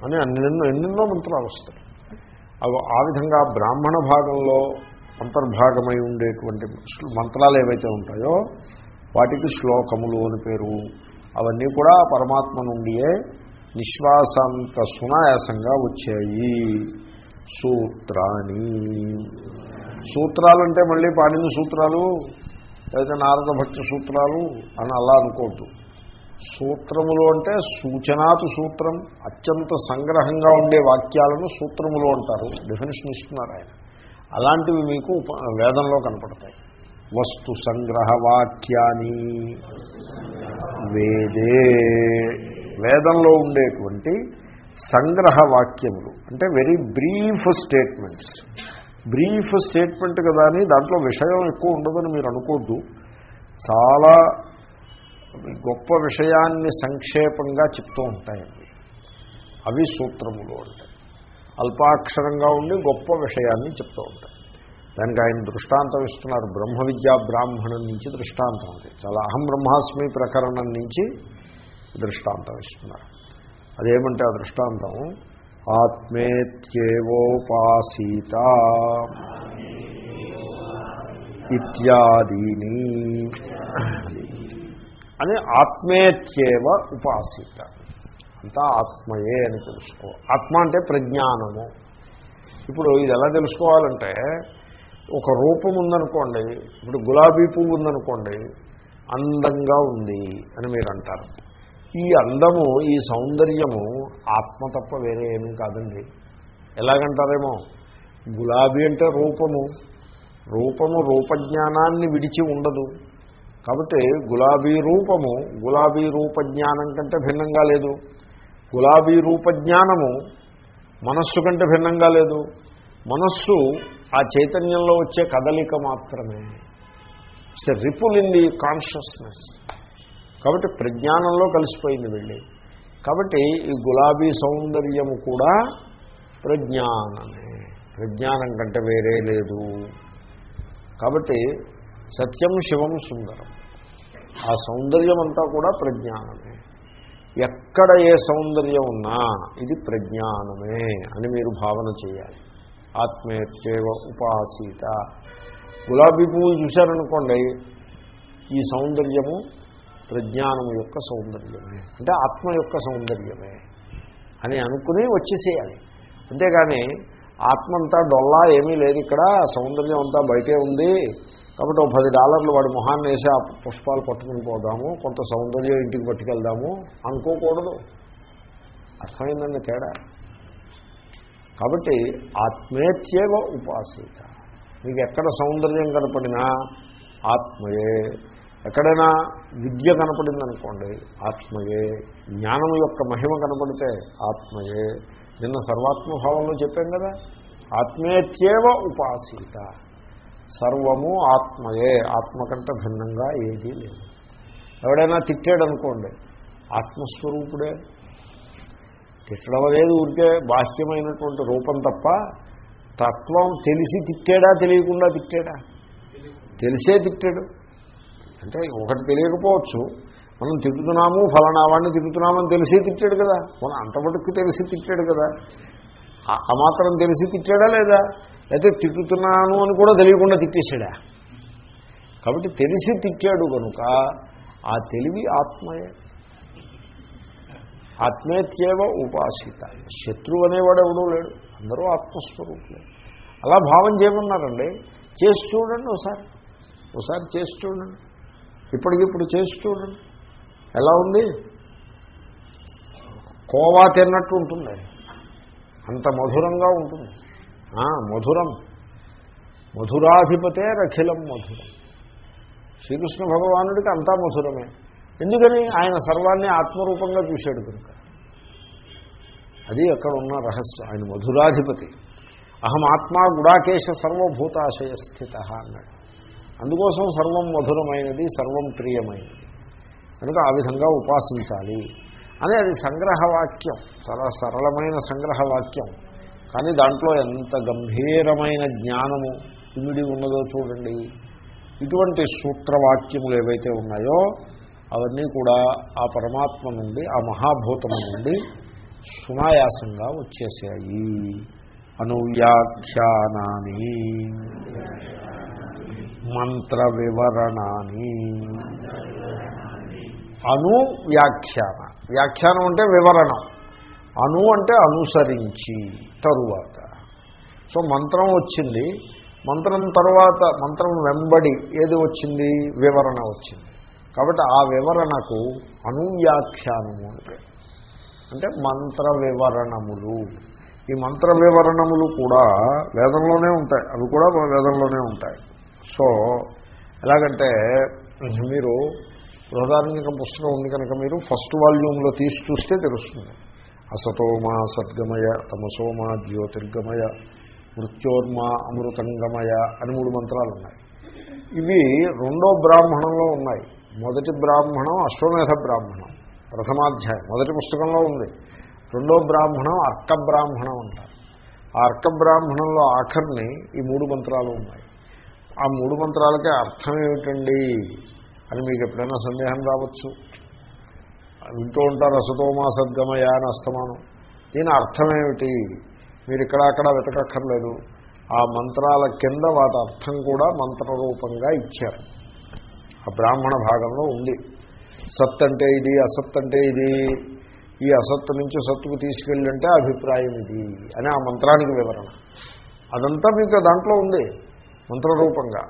అని ఎన్నెన్నో ఎన్నెన్నో మంత్రాలు వస్తాయి. అవి ఆ విధంగా బ్రాహ్మణ భాగంలో అంతర్భాగమై ఉండేటువంటి మంత్రాలు ఏవైతే ఉంటాయో వాటికి శ్లోకములు అని పేరు అవన్నీ కూడా పరమాత్మ నుండియే నిశ్వాసంత సునాయాసంగా వచ్చాయి. సూత్రాన్ని సూత్రాలంటే మళ్ళీ పాడిన సూత్రాలు లేదా నారద భక్తి సూత్రాలు అని అలా అనుకోవద్దు. సూత్రములు అంటే సూచనాతు సూత్రం అత్యంత సంగ్రహంగా ఉండే వాక్యాలను సూత్రములు అంటారు. డెఫినేషన్ ఇస్తున్నారు ఆయన. అలాంటివి మీకు వేదంలో కనపడతాయి. వస్తు సంగ్రహ వాక్యాన్ని వేదే. వేదంలో ఉండేటువంటి సంగ్రహ వాక్యములు అంటే very brief statements brief statement కదా అని దాంట్లో విషయం ఎక్కువ ఉండదని మీరు అనుకోద్దు. చాలా గొప్ప విషయాన్ని సంక్షేపంగా చెప్తూ ఉంటాయండి అవి. సూత్రములు ఉంటాయి అల్పాక్షరంగా ఉండి గొప్ప విషయాన్ని చెప్తూ ఉంటాయి. దానికి ఆయన దృష్టాంతం ఇస్తున్నారు. బ్రహ్మ విద్యా బ్రాహ్మణం నుంచి దృష్టాంతం అది. చాలా అహం బ్రహ్మాస్మి ప్రకరణం నుంచి దృష్టాంతం ఇస్తున్నారు. అదేమంటే ఆ దృష్టాంతం? ఆత్మేత్యేవోపాసీత ఇత్యాదీని. అని ఆత్మేత్యేవ ఉపాసిత. అంతా ఆత్మయే అని తెలుసుకో. ఆత్మ అంటే ప్రజ్ఞానము. ఇప్పుడు ఇది ఎలా తెలుసుకోవాలంటే ఒక రూపం ఉందనుకోండి ఇప్పుడు గులాబీ పువ్వు ఉందనుకోండి అందంగా ఉంది అని మీరు అంటారు ఈ అందము ఈ సౌందర్యము ఆత్మ తప్ప వేరే ఏమీ కాదండి. ఎలాగంటారేమో? గులాబీ అంటే రూపము. రూపము రూపజ్ఞానాన్ని విడిచి ఉండదు. కాబట్టి గులాబీ రూపము గులాబీ రూపజ్ఞానం కంటే భిన్నంగా లేదు. గులాబీ రూపజ్ఞానము మనస్సు కంటే భిన్నంగా లేదు. మనస్సు ఆ చైతన్యంలో వచ్చే కదలిక మాత్రమే. It's ripple in the consciousness కాబట్టి ప్రజ్ఞానంలో కలిసిపోయింది వెళ్ళి. కాబట్టి ఈ గులాబీ సౌందర్యము కూడా ప్రజ్ఞానమే. ప్రజ్ఞానం కంటే వేరే లేదు. కాబట్టి సత్యం శివం సుందరం. ఆ సౌందర్యం అంతా కూడా ప్రజ్ఞానమే. ఎక్కడ ఏ సౌందర్యం ఉన్నా ఇది ప్రజ్ఞానమే అని మీరు భావన చేయాలి. ఆత్మేత్యేవ ఉపాసీత. గులాబీ పువ్వులు చూశారనుకోండి ఈ సౌందర్యము ప్రజ్ఞానము యొక్క సౌందర్యమే. అంటే ఆత్మ యొక్క సౌందర్యమే అని అనుకుని వచ్చేసేయాలి. అంతేగాని ఆత్మ అంతా డొల్లా ఏమీ లేదు ఇక్కడ సౌందర్యం అంతా బయటే ఉంది. కాబట్టి ఒక పది డాలర్లు వాడి మొహాన్ని వేసి ఆ పుష్పాలు పట్టుకుని పోదాము కొంత సౌందర్యం ఇంటికి పట్టుకెళ్దాము అనుకోకూడదు. అర్థమైందండి తేడా? కాబట్టి ఆత్మేత్యేవ ఉపాసిత. మీకు ఎక్కడ సౌందర్యం కనపడినా ఆత్మయే. ఎక్కడైనా విద్య కనపడింది అనుకోండి ఆత్మయే. జ్ఞానం యొక్క మహిమ కనపడితే ఆత్మయే. నిన్న సర్వాత్మభావంలో చెప్పాం కదా ఆత్మేత్యేవ ఉపాసిత. సర్వము ఆత్మయే. ఆత్మ కంటే భిన్నంగా ఏదీ లేదు. ఎవడైనా తిట్టాడనుకోండి ఆత్మస్వరూపుడే. తిట్టడం అనేది ఊరికే బాహ్యమైనటువంటి రూపం తప్ప తత్వం తెలిసి తిట్టాడా తెలియకుండా తిట్టాడా? తెలిసే తిట్టాడు. అంటే ఒకటి తెలియకపోవచ్చు. మనం తిట్టుతున్నాము ఫలానా వాడిని తిట్టుతున్నామని తెలిసి తిట్టాడు కదా. మనం అంతమటుకు తెలిసి తిట్టాడు కదా. ఆ- ఆ మాత్రం తెలిసి తిట్టాడా లేదా? అయితే తిట్టుతున్నాను అని కూడా తెలియకుండా తిట్టేశాడా? కాబట్టి తెలిసి తిట్టాడు కనుక ఆ తెలివి ఆత్మయే. ఆత్మేత్యేవ ఉపాసిత. శత్రువు అనేవాడు ఎవడూ లేడు. అందరూ ఆత్మస్వరూపులే. అలా భావం చేయమన్నారండి. చేసి చూడండి ఒకసారి. ఒకసారి చేసి చూడండి. ఇప్పటికిప్పుడు చేసి చూడండి. ఎలా ఉంది? కోవా తిన్నట్టు ఉంటుంది. అంత మధురంగా ఉంటుంది. మధురం. మధురాధిపతే రఖిలం మధురం. శ్రీకృష్ణ భగవానుడికి అంతా మధురమే. ఎందుకని ఆయన సర్వాన్ని ఆత్మరూపంగా చూశాడు కనుక. అది అక్కడ ఉన్న రహస్యం. ఆయన మధురాధిపతి. అహం ఆత్మా గుడాకేశ సర్వభూతాశయ స్థిత అన్నాడు. అందుకోసం సర్వం మధురమైనది సర్వం ప్రియమైనది. కనుక ఆ విధంగా ఉపాసించాలి. అని అది సంగ్రహవాక్యం. చాలా సరళమైన సంగ్రహవాక్యం. కానీ దాంట్లో ఎంత గంభీరమైన జ్ఞానము ఇమిడి ఉన్నదో చూడండి. ఇటువంటి సూత్రవాక్యములు ఏవైతే ఉన్నాయో అవన్నీ కూడా ఆ పరమాత్మ నుండి ఆ మహాభూతము నుండి సునాయాసంగా వచ్చేసాయి అనువ్యాఖ్యానాన్ని మంత్ర వివరణాన్ని అను వ్యాఖ్యాన వ్యాఖ్యానం అంటే వివరణం. అను అంటే అనుసరించి తరువాత. సో మంత్రం వచ్చింది. మంత్రం తర్వాత మంత్రం వెంబడి ఏది వచ్చింది? వివరణ వచ్చింది. కాబట్టి ఆ వివరణకు అనువ్యాఖ్యానము అంటే అంటే మంత్ర వివరణములు. ఈ మంత్ర వివరణములు కూడా వేదంలోనే ఉంటాయి. అవి కూడా వేదంలోనే ఉంటాయి. సో ఎలాగంటే మీరు బృహదార్మిక పుస్తకం ఉంది కనుక మీరు ఫస్ట్ వాల్యూమ్లో తీసి చూస్తే తెలుస్తుంది. అసతోమా సద్గమయ తమసోమా జ్యోతిర్గమయ మృత్యోర్మా అమృతంగమయ అని మూడు మంత్రాలు ఉన్నాయి. ఇవి రెండో బ్రాహ్మణంలో ఉన్నాయి. మొదటి బ్రాహ్మణం అశ్వమేధ బ్రాహ్మణం ప్రథమాధ్యాయం. మొదటి పుస్తకంలో ఉంది. రెండో బ్రాహ్మణం అర్క బ్రాహ్మణం అంటారు. ఆ అర్క బ్రాహ్మణంలో ఆఖరిని ఈ మూడు మంత్రాలు ఉన్నాయి. ఆ మూడు మంత్రాలకే అర్థం ఏమిటండి అని మీకు ఎప్పుడైనా సందేహం రావచ్చు. వింటూ ఉంటారు అసతోమా సద్గమయ అని అస్తమానం. దీని అర్థం ఏమిటి? మీరు ఇక్కడ అక్కడ వెతకక్కర్లేదు. ఆ మంత్రాల కింద వాటి అర్థం కూడా మంత్రరూపంగా ఇచ్చారు. ఆ బ్రాహ్మణ భాగంలో ఉంది. సత్ అంటే ఇది అసత్ అంటే ఇది. ఈ అసత్తు నుంచి సత్తుకు తీసుకెళ్ళంటే అభిప్రాయం ఇది అని ఆ మంత్రానికి వివరణ. అదంతా మీకు దాంట్లో ఉంది మంత్రరూపంగా.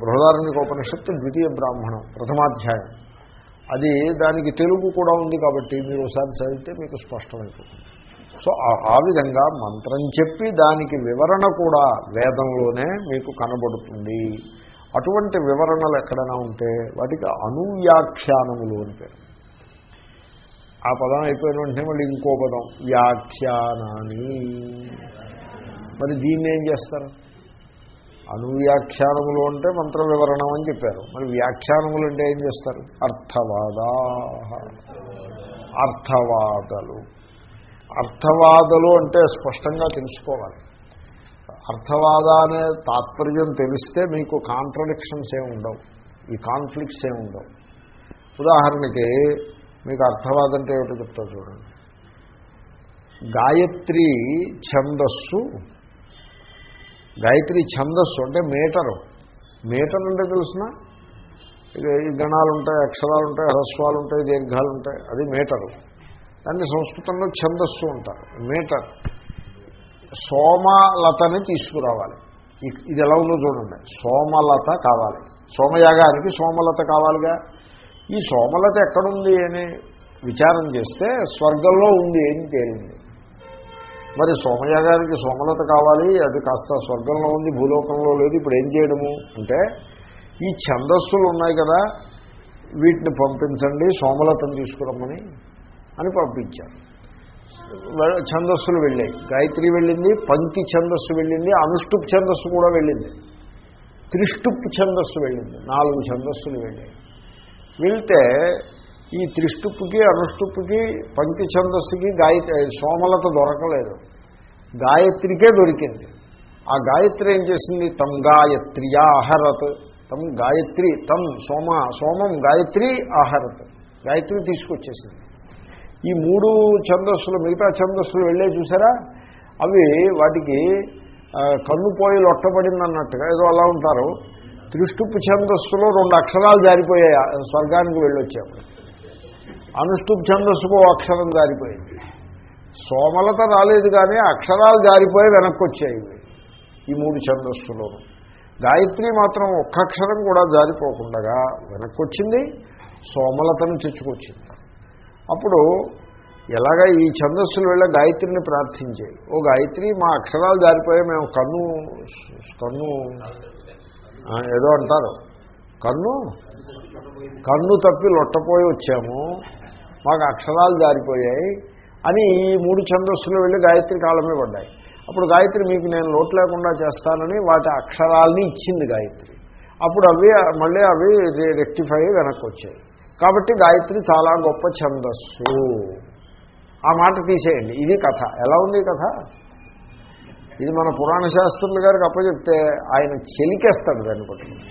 బృహదారణ్యక ఉపనిషత్తు ద్వితీయ బ్రాహ్మణం ప్రథమాధ్యాయం. అది దానికి తెలుగు కూడా ఉంది కాబట్టి మీరు ఒకసారి చదివితే మీకు స్పష్టమైపోతుంది. సో ఆ విధంగా మంత్రం చెప్పి దానికి వివరణ కూడా వేదంలోనే మీకు కనబడుతుంది. అటువంటి వివరణలు ఎక్కడైనా ఉంటే వాటికి అనువ్యాఖ్యానములు అని పేరు. ఆ పదం అయిపోయిన వెంటనే మళ్ళీ ఇంకో పదం వ్యాఖ్యానాన్ని మరి దీన్ని ఏం చేస్తారు? అనువ్యాఖ్యానములు అంటే మంత్ర వివరణం అని చెప్పారు. మరి వ్యాఖ్యానములు అంటే ఏం చేస్తారు? అర్థవాదా. అర్థవాదలు. అర్థవాదలు అంటే స్పష్టంగా తెలుసుకోవాలి. అర్థవాద అనే తాత్పర్యం తెలిస్తే మీకు కాంట్రడిక్షన్స్ ఏమి ఉండవు. ఈ కాన్ఫ్లిక్ట్స్ ఏమి ఉండవు. ఉదాహరణకి మీకు అర్థవాదం అంటే ఏమిటో చెప్తా చూడండి. గాయత్రి ఛందస్సు గాయత్రి ఛందస్సు అంటే మీటరు. మీటర్ అంటే తెలిసిన? ఈ గణాలు ఉంటాయి అక్షరాలు ఉంటాయి హ్రస్వాలు ఉంటాయి దీర్ఘాలు ఉంటాయి అది మీటరు. దాన్ని సంస్కృతంలో ఛందస్సు ఉంటారు మీటర్. సోమలతని తీసుకురావాలి. ఇది ఎలా ఉందో చూడండి. సోమలత కావాలి. సోమయాగానికి సోమలత కావాలిగా. ఈ సోమలత ఎక్కడుంది అని విచారం చేస్తే స్వర్గంలో ఉంది అని తేలింది. మరి సోమయాగానికి సోమలత కావాలి అది కాస్త స్వర్గంలో ఉంది భూలోకంలో లేదు ఇప్పుడు ఏం చేయడము? అంటే ఈ ఛందస్సులు ఉన్నాయి కదా వీటిని పంపించండి సోమలతను తీసుకురమ్మని అని పంపించారు. ఛందస్సులు వెళ్ళాయి. గాయత్రి వెళ్ళింది పంక్తి ఛందస్సు వెళ్ళింది అనుష్టుప్ ఛందస్సు కూడా వెళ్ళింది. త్రిష్టుప్ ఛందస్సు వెళ్ళింది. నాలుగు ఛందస్సులు వెళ్ళాయి. వెళ్తే ఈ త్రిష్టుప్కి అనుష్టుప్కి పంక్తి ఛందస్సుకి గాయత్రి సోమలత దొరకలేదు. గాయత్రికే దొరికింది. ఆ గాయత్రి ఏం చేసింది? తమ్ గాయత్రియా అహరత్ తమ్ గాయత్రి తమ్ సోమ సోమం గాయత్రి ఆహరత్. గాయత్రి తీసుకొచ్చేసింది. ఈ మూడు ఛందస్సులు మిగతా ఛందస్సులు వెళ్ళే చూసారా? అవి వాటికి కన్ను పోయి లొట్టబడిందన్నట్టుగా ఏదో అలా ఉంటారు. త్రిష్టుపు ఛందస్సులో రెండు అక్షరాలు జారిపోయాయి స్వర్గానికి వెళ్ళొచ్చాము అనుష్టుప్ ఛందస్సుకు అక్షరం జారిపోయింది. సోమలత రాలేదు కానీ అక్షరాలు జారిపోయి వెనక్కి వచ్చాయి ఈ మూడు ఛందస్సులోను గాయత్రి మాత్రం ఒక్క అక్షరం కూడా జారిపోకుండా వెనక్కి వచ్చింది సోమలతను తెచ్చుకొచ్చింది. అప్పుడు ఎలాగ ఈ ఛందస్సులు వెళ్ళ గాయత్రిని ప్రార్థించాయి ఓ గాయత్రి మా అక్షరాలు జారిపోయాయి మేము కన్ను కన్ను ఏదో అంటారు. కన్ను? కన్ను తప్పి లొట్టపోయి వచ్చాము. మాకు అక్షరాలు జారిపోయాయి అని ఈ మూడు ఛందస్సులు వెళ్ళి గాయత్రి కాలమే పడ్డాయి. అప్పుడు గాయత్రి మీకు నేను లోటు లేకుండా చేస్తానని వాటి అక్షరాలని ఇచ్చింది గాయత్రి. అప్పుడు అవి మళ్ళీ అవి రెక్టిఫై వెనక్కి వచ్చాయి. కాబట్టి గాయత్రి చాలా గొప్ప ఛందస్సు. ఆ మాట తీసేయండి. ఇది కథ. ఎలా ఉంది కథ? ఇది మన పురాణ శాస్త్రులు గారికి అప్పచెప్తే ఆయన చెలికేస్తాడు దాన్ని పట్టుకుని.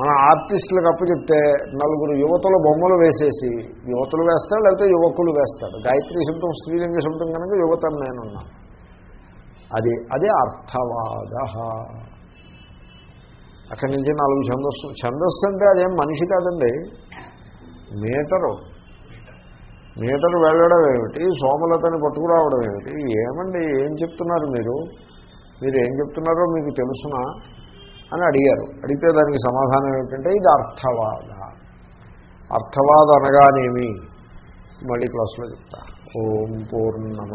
మన ఆర్టిస్టులకు అప్పచెప్తే నలుగురు యువతుల బొమ్మలు వేసేసి యువతలు వేస్తాడు లేకపోతే యువకులు వేస్తాడు గాయత్రి శబ్దం స్త్రీలింగ శబ్దం కనుక యువతను నేనున్నాను అది అదే అర్థవాద అక్కడి నుంచి నాలుగు ఛందస్సు. ఛందస్సు అంటే అదేం మనిషి కాదండి. మీటరు. మీటరు వెళ్ళడం ఏమిటి? సోమలతని పట్టుకురావడం ఏమిటి? ఏమండి ఏం చెప్తున్నారు మీరు? మీరు ఏం చెప్తున్నారో మీకు తెలుసునా? అని అడిగారు. అడిగితే దానికి సమాధానం ఏమిటంటే ఇది అర్థవాద. అర్థవాద అనగానేమి? మళ్ళీ క్లాసులో చెప్తా. ఓం పూర్ణమ